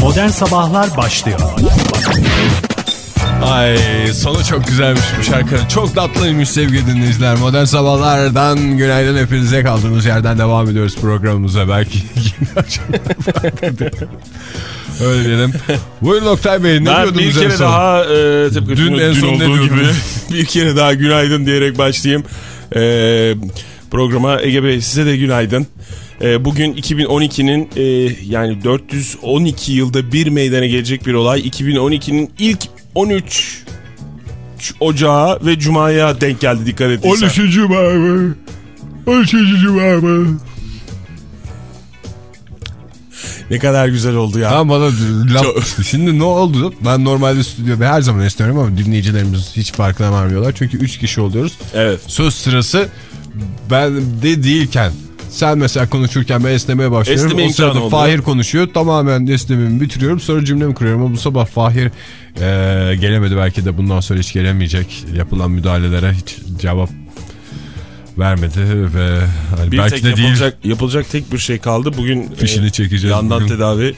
Modern Sabahlar başlıyor. Ay sonu çok güzelmiş bu şarkı. Çok tatlıymış sevgili dinleyiciler. Modern Sabahlar'dan günaydın hepinize kaldığımız yerden devam ediyoruz programımıza. Belki Öyle diyelim. Buyurun Oktay Bey ne Ben diyordunuz bir en kere son? daha e, tıpkı Dün dün, en dün son ne olduğu gibi bir kere daha günaydın diyerek başlayayım. E, programa Ege Bey size de günaydın. E, bugün 2012'nin e, yani 412 yılda bir meydana gelecek bir olay. 2012'nin ilk 13 Ocağı ve Cuma'ya denk geldi dikkat ettiysen. 13. Cuma mı? 13. Cuma mı? Ne kadar güzel oldu ya. Tamam bana laf... Şimdi ne oldu? Ben normalde stüdyoda her zaman istiyorum ama dinleyicilerimiz hiç farkına varmıyorlar. Çünkü 3 kişi oluyoruz. Evet. Söz sırası ben de değilken sen mesela konuşurken ben esnemeye başlıyorum. Esneme o sırada Fahir konuşuyor. Tamamen esnememi bitiriyorum. Sonra cümlemi kuruyorum. Ama bu sabah Fahir e, gelemedi. Belki de bundan sonra hiç gelemeyecek. Yapılan müdahalelere hiç cevap vermedi ve hani Bir belki tek de değil yapılacak, yapılacak tek bir şey kaldı. Bugün fişini çekeceğiz yandan bugün. tedavi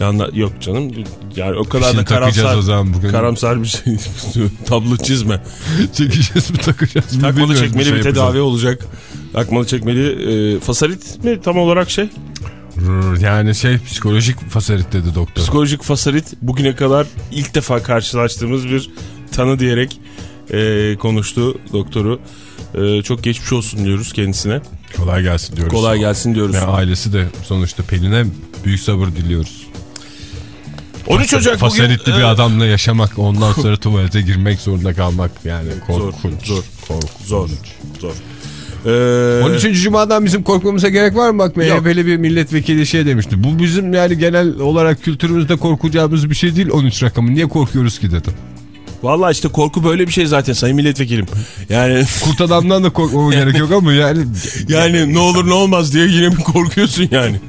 yandan yok canım. Yani o kadar Fişini da karamsar o zaman bugün. karamsar bir şey tablo çizme. çekeceğiz mi takacağız mı Takmalı çekmeli şey bir yapacağız. tedavi olacak. Takmalı çekmeli e, fasalit mi tam olarak şey? Yani şey psikolojik fasalit dedi doktor. Psikolojik fasalit bugüne kadar ilk defa karşılaştığımız bir tanı diyerek e, konuştu doktoru. E, çok geçmiş olsun diyoruz kendisine. Kolay gelsin diyoruz. Kolay gelsin diyoruz. Ve ailesi de sonuçta Pelin'e büyük sabır diliyoruz. 13 Ocak bugün Fasaritli e, bir adamla yaşamak ondan sonra tuvalete girmek zorunda kalmak yani korkunç. zor, korkunç. zor. Zor. Ee, 13. Cuma'dan bizim korkmamıza gerek var mı? Bak MHP'li bir milletvekili şey demişti. Bu bizim yani genel olarak kültürümüzde korkacağımız bir şey değil 13 rakamı. Niye korkuyoruz ki dedim. Vallahi işte korku böyle bir şey zaten sayın milletvekilim. Yani Kurt adamdan da korkmama gerek yok ama yani yani ne olur ne olmaz diye yine mi korkuyorsun yani?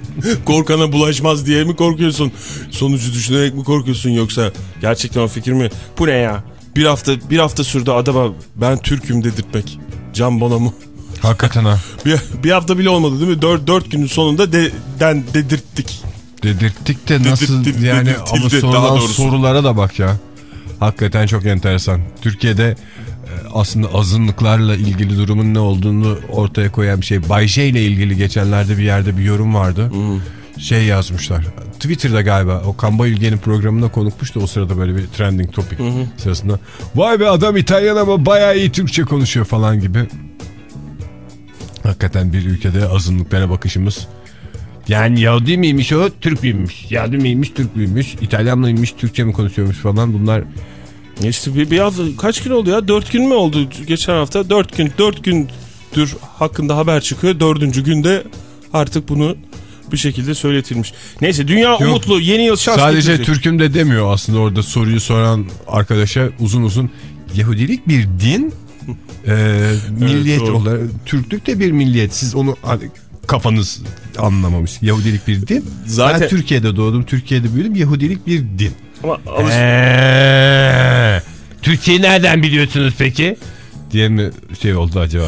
Korkana bulaşmaz diye mi korkuyorsun? Sonucu düşünerek mi korkuyorsun yoksa gerçekten o fikir mi? Bu ne ya? Bir hafta bir hafta sürdü adama ben Türk'üm dedirtmek. Can Bonomo. hakikaten ha. Bir, bir hafta bile olmadı değil mi? Dört, dört günün sonunda de, den, dedirttik. Dedirttik de nasıl Dedirtti- yani dedirtildi ama sorulan sorulara da bak ya. Hakikaten çok enteresan. Türkiye'de e, aslında azınlıklarla ilgili durumun ne olduğunu ortaya koyan bir şey. Bay J ile ilgili geçenlerde bir yerde bir yorum vardı. Şey yazmışlar. Twitter'da galiba o Kamba İlgen'in programına konukmuştu o sırada böyle bir trending topic sırasında. Vay be adam İtalyan ama bayağı iyi Türkçe konuşuyor falan gibi. Hakikaten bir ülkede azınlıklara bakışımız yani Yahudi miymiş o, Türk müymüş? Yahudi miymiş, Türk müymüş? İtalyan mıymış, Türkçe mi konuşuyormuş falan bunlar. İşte bir, bir hafta kaç gün oldu ya? Dört gün mü oldu geçen hafta? Dört gün. Dört gündür hakkında haber çıkıyor. Dördüncü günde artık bunu bir şekilde söyletilmiş. Neyse dünya umutlu. Yeni yıl şans Sadece getirecek. Türk'üm de demiyor aslında orada soruyu soran arkadaşa uzun uzun. Yahudilik bir din, e, milliyet doğru. olarak, Türklük de bir milliyet. Siz onu hani kafanız anlamamış. Yahudilik bir din. Zaten- Ben Türkiye'de doğdum, Türkiye'de büyüdüm. Yahudilik bir din. Ama alış- Eee, Türkiye'yi nereden biliyorsunuz peki? Diye mi şey oldu acaba?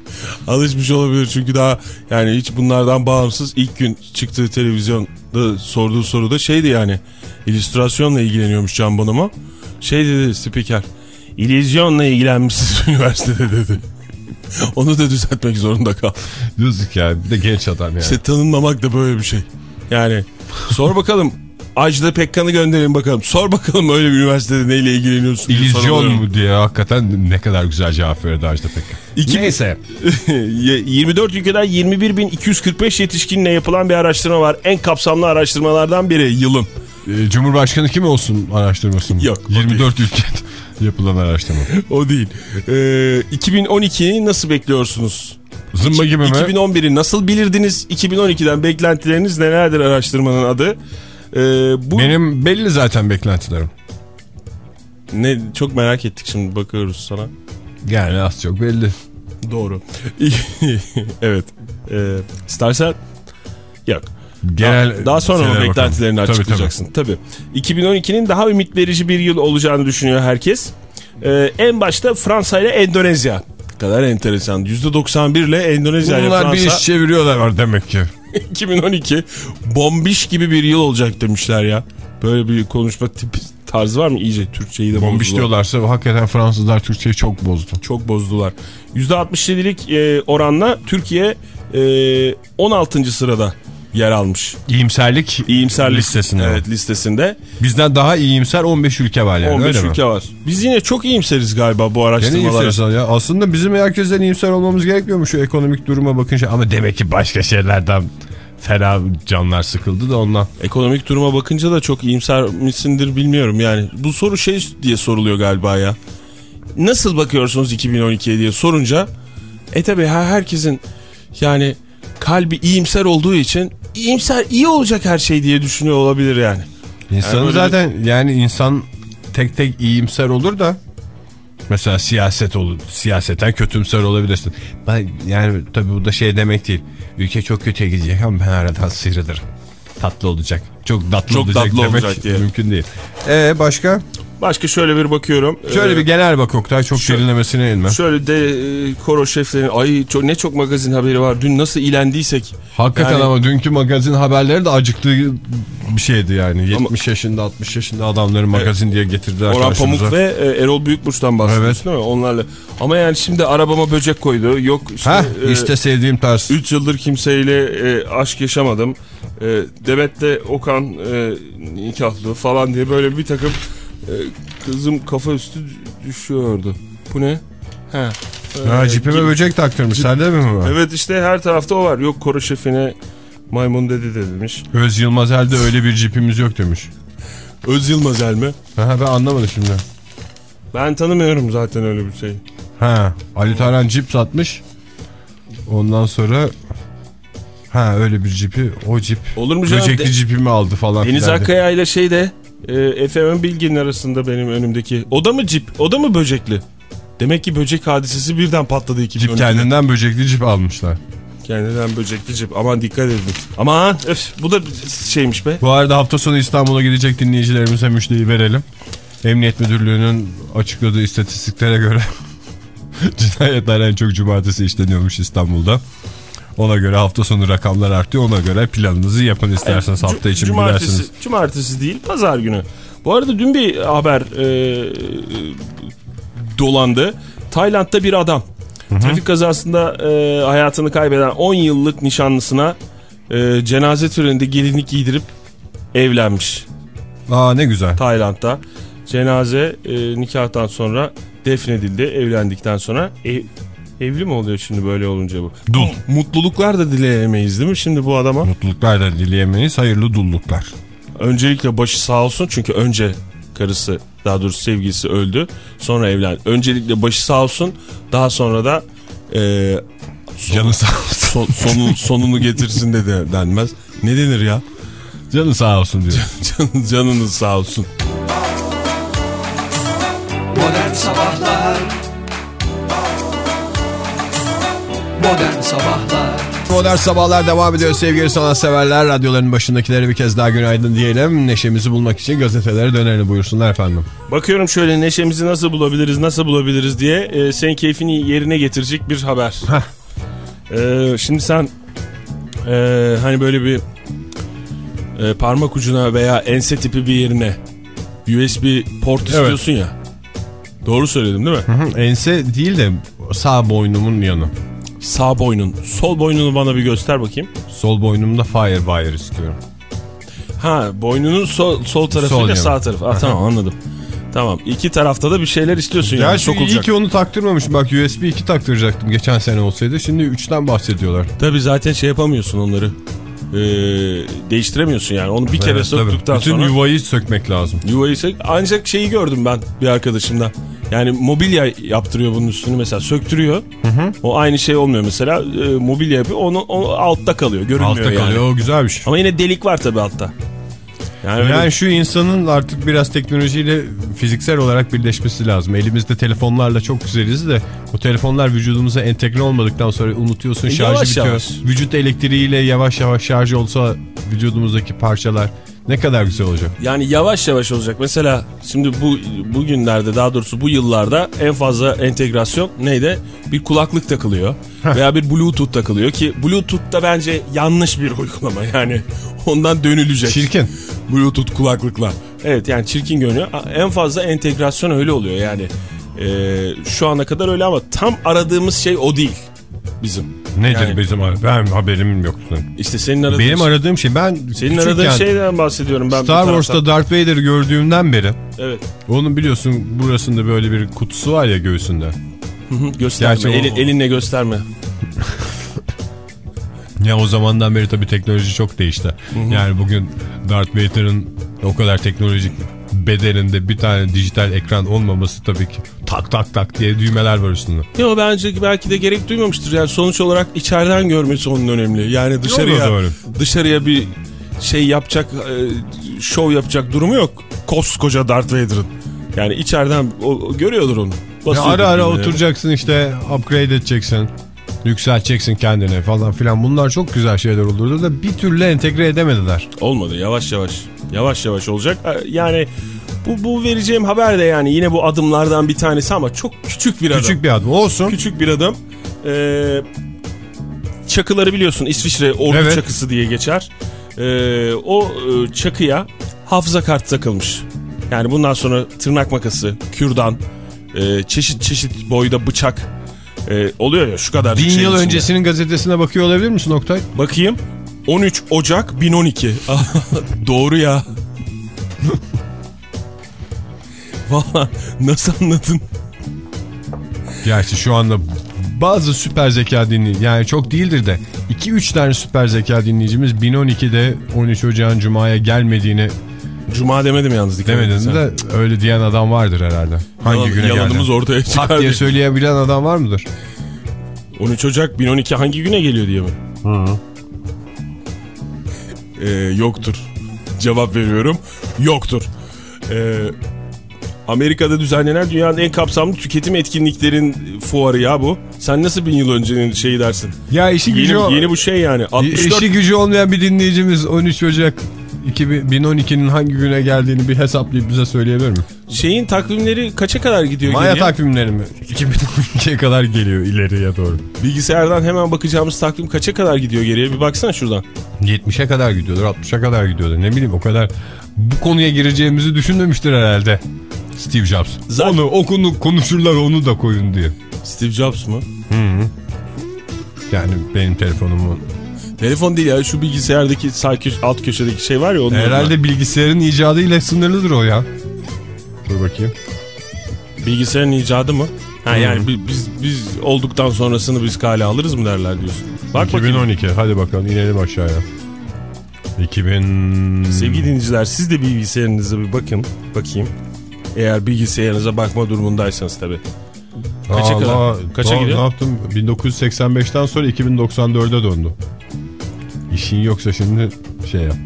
alışmış olabilir çünkü daha yani hiç bunlardan bağımsız ilk gün çıktığı televizyonda sorduğu soruda şeydi yani illüstrasyonla ilgileniyormuş Can Bonomo. Şey dedi spiker illüzyonla ilgilenmişsiniz üniversitede dedi. Onu da düzeltmek zorunda kaldı. Yazık ya bir de genç adam yani. İşte tanınmamak da böyle bir şey. Yani sor bakalım Ajda Pekkan'ı gönderin bakalım. Sor bakalım öyle bir üniversitede neyle ilgileniyorsun İllüzyon mu diye hakikaten ne kadar güzel cevap verdi Ajda Pekkan. İki- Neyse. 24 ülkeden 21.245 yetişkinle yapılan bir araştırma var. En kapsamlı araştırmalardan biri yılın. Ee, Cumhurbaşkanı kim olsun araştırması mı? Yok, o 24 ülkede yapılan araştırma. O değil. Ee, 2012'yi nasıl bekliyorsunuz? Zımba gibi mi? 2011'i nasıl bilirdiniz? 2012'den beklentileriniz nelerdir araştırmanın adı? Ee, bu Benim belli zaten beklentilerim. ne çok merak ettik şimdi bakıyoruz sana. Yani az çok belli. Doğru. evet. Ee, istersen yok. Genel daha, daha sonra mı beklentilerini bakalım. Tabii, açıklayacaksın? Tabii. 2012'nin daha ümit verici bir yıl olacağını düşünüyor herkes. Ee, en başta Fransa ile Endonezya. Ne kadar enteresan. %91 ile Endonezya ile Bunlar Fransa. bir iş çeviriyorlar var demek ki. 2012 bombiş gibi bir yıl olacak demişler ya. Böyle bir konuşma tipi tarzı var mı? İyice Türkçeyi de Bombiş bozdular. diyorlarsa hakikaten Fransızlar Türkçeyi çok bozdu. Çok bozdular. %67'lik e, oranla Türkiye e, 16. sırada yer almış. İyimserlik İyimserlik listesinde. Evet listesinde. Bizden daha iyimser 15 ülke var yani 15 öyle mi? ülke var. Biz yine çok iyimseriz galiba bu araştırmalara. ya. Aslında bizim herkesten iyimser olmamız gerekmiyor mu şu ekonomik duruma bakınca? Ama demek ki başka şeylerden fena canlar sıkıldı da ondan. Ekonomik duruma bakınca da çok iyimser misindir bilmiyorum yani. Bu soru şey diye soruluyor galiba ya. Nasıl bakıyorsunuz 2012'ye diye sorunca e tabi herkesin yani kalbi iyimser olduğu için iyimser iyi olacak her şey diye düşünüyor olabilir yani. İnsanın Yani öyle zaten yani insan tek tek iyimser olur da mesela siyaset olur. Siyaseten kötümser olabilirsin. Ben, yani tabii bu da şey demek değil. Ülke çok kötüye gidecek ama ben aradan sıyrılırım. Tatlı olacak. Çok tatlı Çok olacak tatlı demek olacak diye. mümkün değil. Ee başka? Başka şöyle bir bakıyorum. Şöyle Ee, bir genel bak Oktay çok şöyle- derinlemesine inme. Şöyle de e, koro şeflerin ay çok, ne çok magazin haberi var. Dün nasıl ilendiysek. Hakikaten Yani- ama dünkü magazin haberleri de acıktığı bir şeydi yani. 70 yaşında 60 yaşında adamları magazin diye getirdiler Orhan karşımıza. Pamuk ve e, Erol Büyükburç'tan bahsediyorsun Evet. değil mi? Onlarla. Ama yani şimdi arabama böcek koydu. Yok işte, Heh, e, işte sevdiğim tarz. 3 yıldır kimseyle e, aşk yaşamadım. E, Demet'te Okan e, nikahlı falan diye böyle bir takım e, kızım kafa üstü düşüyordu. Bu ne? He. Ha, E, cipime gibi. böcek taktırmış. Sende mi var? Evet işte her tarafta o var. Yok koro şefine maymun dedi de demiş. Öz Yılmazel'de öyle bir cipimiz yok demiş. Öz Yılmazel mi? Ha, ben anlamadım şimdi. Ben tanımıyorum zaten öyle bir şey. Ha, Ali Tarhan cip satmış. Ondan sonra ha öyle bir cipi o cip Olur mu canım? böcekli cipimi aldı falan Deniz. Akkaya ile şey de e, Efe Önbilgin arasında benim önümdeki. O da mı cip? O da mı böcekli? Demek ki böcek hadisesi birden patladı 2012'de. Cip kendinden böcekli cip almışlar. Kendinden böcekli cip. Aman dikkat edin. Aman öf, bu da şeymiş be. Bu arada hafta sonu İstanbul'a gidecek dinleyicilerimize müjdeyi verelim. Emniyet Müdürlüğü'nün açıkladığı istatistiklere göre cinayetler en çok cumartesi işleniyormuş İstanbul'da. Ona göre hafta sonu rakamlar artıyor. Ona göre planınızı yapın isterseniz Cu- hafta için cumartesi, bilersiniz. Cumartesi değil pazar günü. Bu arada dün bir haber e, dolandı. Tayland'da bir adam trafik kazasında e, hayatını kaybeden 10 yıllık nişanlısına e, cenaze töreninde gelinlik giydirip evlenmiş. Aa ne güzel. Tayland'da. Cenaze e, nikahtan sonra defnedildi. Evlendikten sonra ev, evli mi oluyor şimdi böyle olunca bu? Dul. Mutluluklar da dileyemeyiz değil mi şimdi bu adama? Mutluluklar da dileyemeyiz. Hayırlı dulluklar. Öncelikle başı sağ olsun çünkü önce karısı daha doğrusu sevgilisi öldü. Sonra evlendi. Öncelikle başı sağ olsun daha sonra da e, son- Canı sağ olsun. son- sonu, sonunu getirsin de, de denmez. Ne denir ya? Canı sağ olsun diyor. Can, canınız sağ olsun. Modern Sabahlar Modern Sabahlar Modern Sabahlar devam ediyor sevgili sanatseverler. Radyoların başındakilere bir kez daha günaydın diyelim. Neşemizi bulmak için gazetelere dönelim buyursunlar efendim. Bakıyorum şöyle neşemizi nasıl bulabiliriz, nasıl bulabiliriz diye e, senin keyfini yerine getirecek bir haber. E, şimdi sen e, hani böyle bir e, parmak ucuna veya ense tipi bir yerine USB port istiyorsun ya. Doğru söyledim değil mi? Ense değil de sağ boynumun yanı. Sağ boynun. Sol boynunu bana bir göster bakayım. Sol boynumda Firewire istiyorum. Ha boynunun sol, sol Sol tarafıyla yanı. sağ tarafı. Ha, tamam anladım. Tamam iki tarafta da bir şeyler istiyorsun Ya yani şu iyi ki onu taktırmamış. Bak USB 2 taktıracaktım geçen sene olsaydı. Şimdi 3'ten bahsediyorlar. Tabii zaten şey yapamıyorsun onları. Ee, değiştiremiyorsun yani. Onu bir kere Evet, söktükten Bütün sonra yuvayı sökmek lazım. yuvayı sök. Ancak şeyi gördüm ben bir arkadaşımda. Yani mobilya yaptırıyor bunun üstünü mesela söktürüyor. O aynı şey olmuyor mesela. Ee, mobilya yapıyor. Onu, o altta kalıyor. Görünmüyor Altta yani. kalıyor o güzelmiş. Ama yine delik var tabii altta. Yani, Yani şu insanın artık biraz teknolojiyle fiziksel olarak birleşmesi lazım. Elimizde telefonlarla çok güzeliz de o telefonlar vücudumuza entegre olmadıktan sonra unutuyorsun E, şarjı yavaş bitiyor. yavaş. Vücut elektriğiyle yavaş yavaş şarj olsa vücudumuzdaki parçalar Ne kadar güzel olacak. Yani yavaş yavaş olacak. Mesela şimdi bu bugünlerde daha doğrusu bu yıllarda en fazla entegrasyon neydi? Bir kulaklık takılıyor veya bir bluetooth takılıyor ki bluetooth da bence yanlış bir uygulama yani ondan dönülecek. Çirkin. Bluetooth kulaklıkla. Evet yani çirkin görünüyor. En fazla entegrasyon öyle oluyor yani. Ee, şu ana kadar öyle ama tam aradığımız şey o değil bizim. Nedir Yani- bizim Ben haberim yok. İşte senin aradığın Benim şey- aradığım şey ben senin aradığın şeyden bahsediyorum ben. Star. Wars'ta Darth Vader'ı gördüğümden beri Evet. onun biliyorsun burasında böyle bir kutusu var ya göğsünde. Hı hı, gösterme. Gerçi o- Eli- elinle gösterme. Ya o zamandan beri tabii teknoloji çok değişti. Yani bugün Darth Vader'ın o kadar teknolojik bedeninde bir tane dijital ekran olmaması tabii ki tak tak tak diye düğmeler var üstünde. Yo bence belki de gerek duymamıştır. Yani sonuç olarak içeriden görmesi onun önemli. Yani dışarıya dışarıya bir şey yapacak, e, şov yapacak durumu yok. Koskoca Darth Vader'ın. Yani içeriden o, görüyordur onu. Ya ara ara birbirine. oturacaksın işte upgrade edeceksin. Yükselteceksin kendine falan filan. Bunlar çok güzel şeyler olurdu da bir türlü entegre edemediler. Olmadı yavaş yavaş. Yavaş yavaş olacak. E, Yani bu, bu vereceğim haber de yani yine bu adımlardan bir tanesi ama çok küçük bir adım. Küçük bir adım olsun. Küçük bir adım. Ee, çakıları biliyorsun İsviçre ordu Evet. çakısı diye geçer. Ee, o e, çakıya hafıza kartı takılmış. Yani bundan sonra tırnak makası, kürdan, e, çeşit çeşit boyda bıçak e, oluyor ya şu kadar. Bin yıl öncesinin gazetesine bakıyor olabilir misin Oktay? Bakayım. 13 Ocak 1012. Doğru ya. Valla nasıl anladın? Gerçi şu anda bazı süper zeka dinleyici yani çok değildir de 2-3 tane süper zeka dinleyicimiz 1012'de 13 Ocağın Cuma'ya gelmediğini Cuma demedim yalnız demedin de öyle diyen adam vardır herhalde. Hangi Yalan- güne Yalanımız geldi? ortaya Tak çıkar. diye söyleyebilen adam var mıdır? 13 Ocak 1012 hangi güne geliyor diye mi? Ee, yoktur. Cevap veriyorum. Yoktur. Ee, Amerika'da düzenlenen dünyanın en kapsamlı tüketim etkinliklerin fuarı ya bu. Sen nasıl bin yıl öncenin şeyi dersin? Ya işi gücü, Yeni, yeni bu şey yani. 64 işi gücü olmayan bir dinleyicimiz 13 Ocak 2012'nin hangi güne geldiğini bir hesaplayıp bize söyleyebilir mi? şeyin takvimleri kaça kadar gidiyor Maya geriye? takvimleri mi? 2012'ye kadar geliyor ileriye doğru. Bilgisayardan hemen bakacağımız takvim kaça kadar gidiyor geriye? Bir baksana şuradan. 70'e kadar gidiyordur 60'a kadar gidiyordur ne bileyim o kadar bu konuya gireceğimizi düşünmemiştir herhalde Steve Jobs. Zaten- Onu okunu konuşurlar onu da koyun diye. Steve Jobs mı? Yani benim telefonumu. Telefon değil ya şu bilgisayardaki sağ köşe, alt köşedeki şey var ya onun Herhalde bilgisayarın icadıyla sınırlıdır o ya. Dur bakayım. Bilgisayarın icadı mı? Ha yani bi- biz biz olduktan sonrasını biz kale alırız mı derler diyorsun. Bak bakayım. 2012 hadi bakalım inelim aşağıya. 2000... Sevgili dinleyiciler siz de bilgisayarınıza bir bakın. Bakayım. Eğer bilgisayarınıza bakma durumundaysanız tabi. Kaça? Allah, Kaça gidiyor? Ne yaptım? 1985'ten sonra 2094'e döndü. İşin yoksa şimdi şey yap.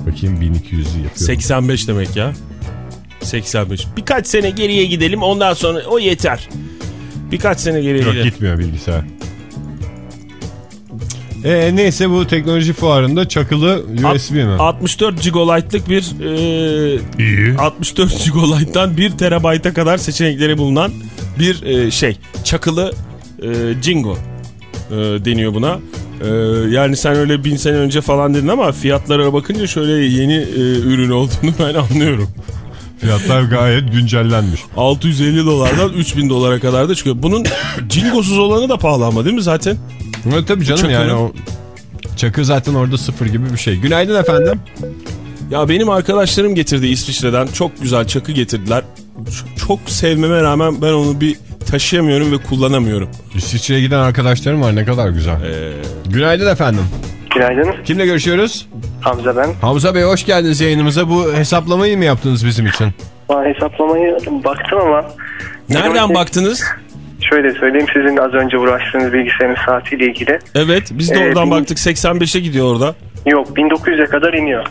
Bakayım 1200'ü yapıyorum. 85 demek ya. 85. Birkaç sene geriye gidelim ondan sonra o yeter. Birkaç sene geriye Yok gidelim. gitmiyor bilgisayar. E, neyse bu teknoloji fuarında çakılı USB mi? 64 gigabaytlık bir e, İyi. 64 gigabayttan 1 terabayta kadar seçenekleri bulunan bir e, şey. Çakılı e, Jingo e, deniyor buna. E, yani sen öyle bin sene önce falan dedin ama fiyatlara bakınca şöyle yeni e, ürün olduğunu ben anlıyorum. Fiyatlar gayet güncellenmiş. 650 dolardan 3000 dolara kadar da çıkıyor. Bunun Jingo'suz olanı da pahalı ama değil mi zaten? Evet, tabii canım Çakılı. yani o çakı zaten orada sıfır gibi bir şey. Günaydın efendim. Ya benim arkadaşlarım getirdi İsviçre'den. Çok güzel çakı getirdiler. Çok sevmeme rağmen ben onu bir taşıyamıyorum ve kullanamıyorum. İsviçre'ye giden arkadaşlarım var ne kadar güzel. Ee, Günaydın efendim. Günaydın. Kimle görüşüyoruz? Hamza ben. Hamza Bey hoş geldiniz yayınımıza. Bu hesaplamayı mı yaptınız bizim için? Bana hesaplamayı baktım ama... nereden baktınız? Şöyle söyleyeyim sizin az önce uğraştığınız bilgisayarın saatiyle ilgili. Evet biz de Ee, oradan bin- baktık 85'e gidiyor orada. Yok 1900'e kadar iniyor.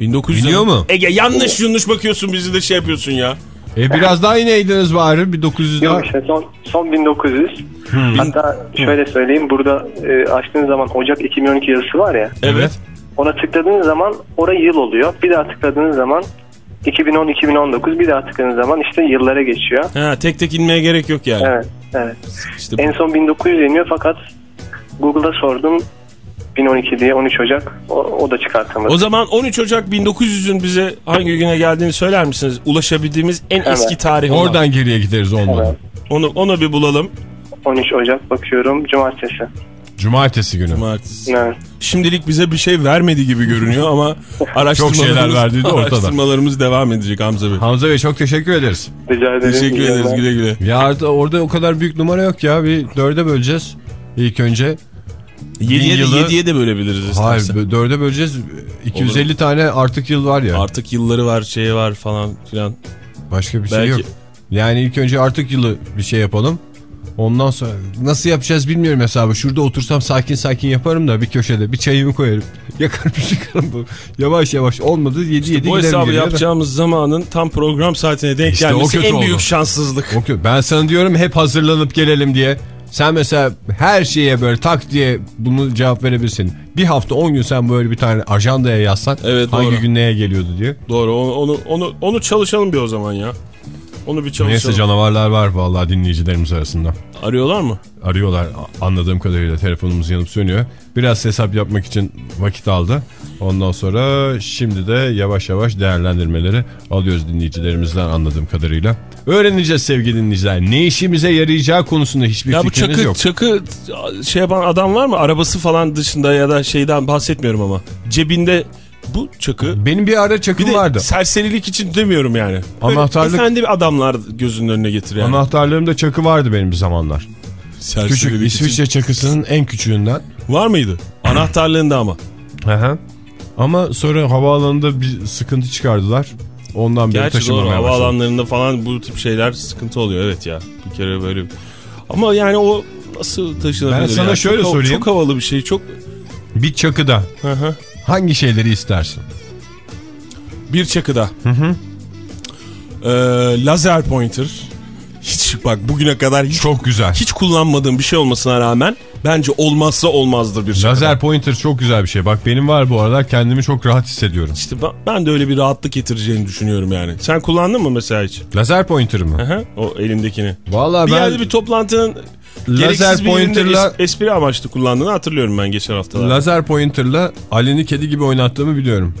1900 Biliyor mu? Ege yanlış yanlış bakıyorsun bizi de şey yapıyorsun ya. E biraz daha ineydiniz bari bir 900 daha. Yok işte son, son 1900. Hatta şöyle söyleyeyim burada e, açtığınız zaman Ocak 2012 yazısı var ya. Evet. Ona tıkladığınız zaman oraya yıl oluyor. Bir daha tıkladığınız zaman 2010-2019 bir daha tıkladığınız zaman işte yıllara geçiyor. Ha, tek tek inmeye gerek yok yani. Evet, evet. İşte bu- En son 1900 deniyor fakat Google'da sordum 1012 diye 13 Ocak o, o da çıkartamadı. O zaman 13 Ocak 1900'ün bize hangi güne geldiğini söyler misiniz? Ulaşabildiğimiz en Evet. eski tarih olan. Oradan geriye gideriz olmadı. Evet. Onu, onu bir bulalım. 13 Ocak bakıyorum cumartesi. Cumartesi günü. Cumartesi. Evet. Şimdilik bize bir şey vermedi gibi görünüyor ama araştırmalarımız, şeyler verdiği de ortada. araştırmalarımız devam edecek Hamza Bey. Hamza Bey çok teşekkür ederiz. Rica ederim. Teşekkür ederiz güle güle. Ya orada, orada o kadar büyük numara yok ya. Bir dörde böleceğiz ilk önce. 7'ye de, yılı- 7'ye de bölebiliriz Hayır istersen. bö- dörde böleceğiz. 250 tane artık yıl var ya. Artık yılları var şeyi var falan filan. Başka bir şey Belki- yok. Yani ilk önce artık yılı bir şey yapalım. Ondan sonra nasıl yapacağız bilmiyorum hesabı. Şurada otursam sakin sakin yaparım da bir köşede bir çayımı koyarım. Yakarım çıkarım bu. Yavaş yavaş olmadı 7 7 Bu giderim hesabı yapacağımız zamanın tam program saatine denk İşte o gelmesi kötü en oldu. büyük şanssızlık. Okey. Ben sana diyorum hep hazırlanıp gelelim diye. Sen mesela her şeye böyle tak diye bunu cevap verebilirsin. Bir hafta 10 gün sen böyle bir tane ajandaya yazsan Evet, hangi doğru. gün neye geliyordu diye. Doğru onu, onu, onu, onu çalışalım bir o zaman ya. Onu bir çalışalım. Neyse canavarlar var vallahi dinleyicilerimiz arasında. Arıyorlar mı? Arıyorlar anladığım kadarıyla telefonumuz yanıp sönüyor. Biraz hesap yapmak için vakit aldı. Ondan sonra şimdi de yavaş yavaş değerlendirmeleri alıyoruz dinleyicilerimizden anladığım kadarıyla. Öğreneceğiz sevgili dinleyiciler. Ne işimize yarayacağı konusunda hiçbir Ya bu fikriniz çakı, yok. çakı şey yapan adam var mı? Arabası falan dışında ya da şeyden bahsetmiyorum ama. Cebinde bu çakı Benim bir ara bir çakım de vardı. serserilik için demiyorum yani. Böyle Anahtarlık- Efendi adamlar gözünün önüne getir yani. Anahtarlarımda çakı vardı benim bir zamanlar. Küçük Serserilik için. İsviçre çakısının en küçüğünden. Var mıydı? Anahtarlığında ama. Aha. Ama sonra havaalanında bir sıkıntı çıkardılar. Ondan beri Gerçi doğru taşımamaya başladım. havaalanlarında falan bu tip şeyler sıkıntı oluyor evet ya. Bir kere böyle. Ama yani o nasıl taşınabilir Ben sana ya? şöyle çok, sorayım. Çok havalı bir şey çok. Bir çakıda Hı hı. Hangi şeyleri istersin? Bir çakıda. Ee, lazer pointer. Hiç bak bugüne kadar hiç, Çok güzel. hiç kullanmadığım bir şey olmasına rağmen bence olmazsa olmazdır bir çakıda. Lazer pointer çok güzel bir şey. Bak benim var bu aralar kendimi çok rahat hissediyorum. İşte ben, de öyle bir rahatlık getireceğini düşünüyorum yani. Sen kullandın mı mesela hiç? Lazer pointer Hı mı? hı. O elindekini. Vallahi Bir ben yerde bir toplantının gereksiz yerinde pointerla es- espri amaçlı kullandığını hatırlıyorum ben geçen haftalarda. lazer pointerla Ali'ni kedi gibi oynattığımı biliyorum.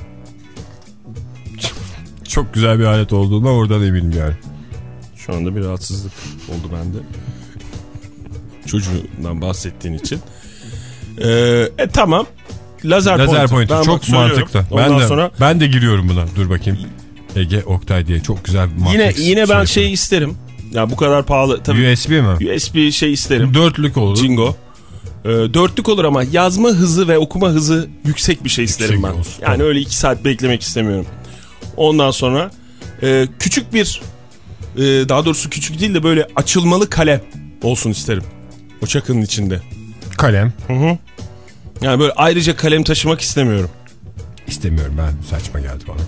Çok güzel bir alet olduğuna oradan eminim yani. Şu anda bir rahatsızlık oldu bende. Çocuğundan bahsettiğin için. Ee, e tamam. Lazer, Lazer pointer. pointer Ben çok mantıklı. Ondan Ben de sonra ben de giriyorum buna. Dur bakayım. Ege Oktay diye çok güzel bir yine yine ben yapıyor. şey isterim. Ya bu kadar pahalı tabii. USB mi? USB şey isterim. Dörtlük olur. Jingo. Ee, dörtlük olur ama yazma hızı ve okuma hızı yüksek bir şey isterim Yüksek ben. olsun, Yani tamam. öyle iki saat beklemek istemiyorum. Ondan sonra e, küçük bir e, daha doğrusu küçük değil de böyle açılmalı kalem olsun isterim. O çakının içinde. Kalem. Yani böyle ayrıca kalem taşımak istemiyorum. İstemiyorum ben. Saçma geldi bana.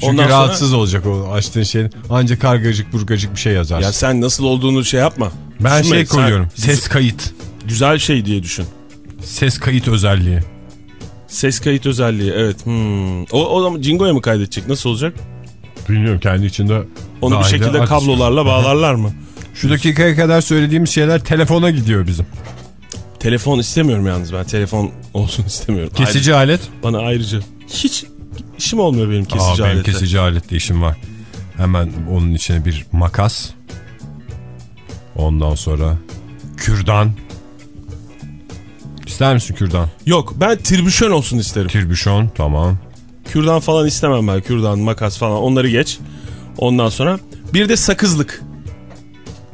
Çünkü Ondan sonra- rahatsız olacak o açtığın şeyin. Ancak kargacık burgacık bir şey yazarsın. Ya sen nasıl olduğunu şey yapma. ben Düşünme, şey sen koyuyorum. güz- Ses kayıt. Güzel şey diye düşün. Ses kayıt özelliği. Ses kayıt özelliği evet. Hmm. O, o zaman Jingo'ya mı kaydedecek? Nasıl olacak? Bilmiyorum kendi içinde. Onu bir şekilde kablolarla bağlarlar mı? Şu dakikaya kadar söylediğimiz şeyler telefona gidiyor bizim. Telefon istemiyorum yalnız ben. Telefon olsun istemiyorum. Kesici alet. Ayrı- bana ayrıca. Hiç işim olmuyor benim kesici Aa, benim aletle. kesici aletle işim var. Hemen onun içine bir makas. Ondan sonra kürdan. İster misin kürdan? Yok ben tribüşön olsun isterim. Tirbüşon tamam. Kürdan falan istemem ben. Kürdan, makas falan onları geç. Ondan sonra bir de sakızlık.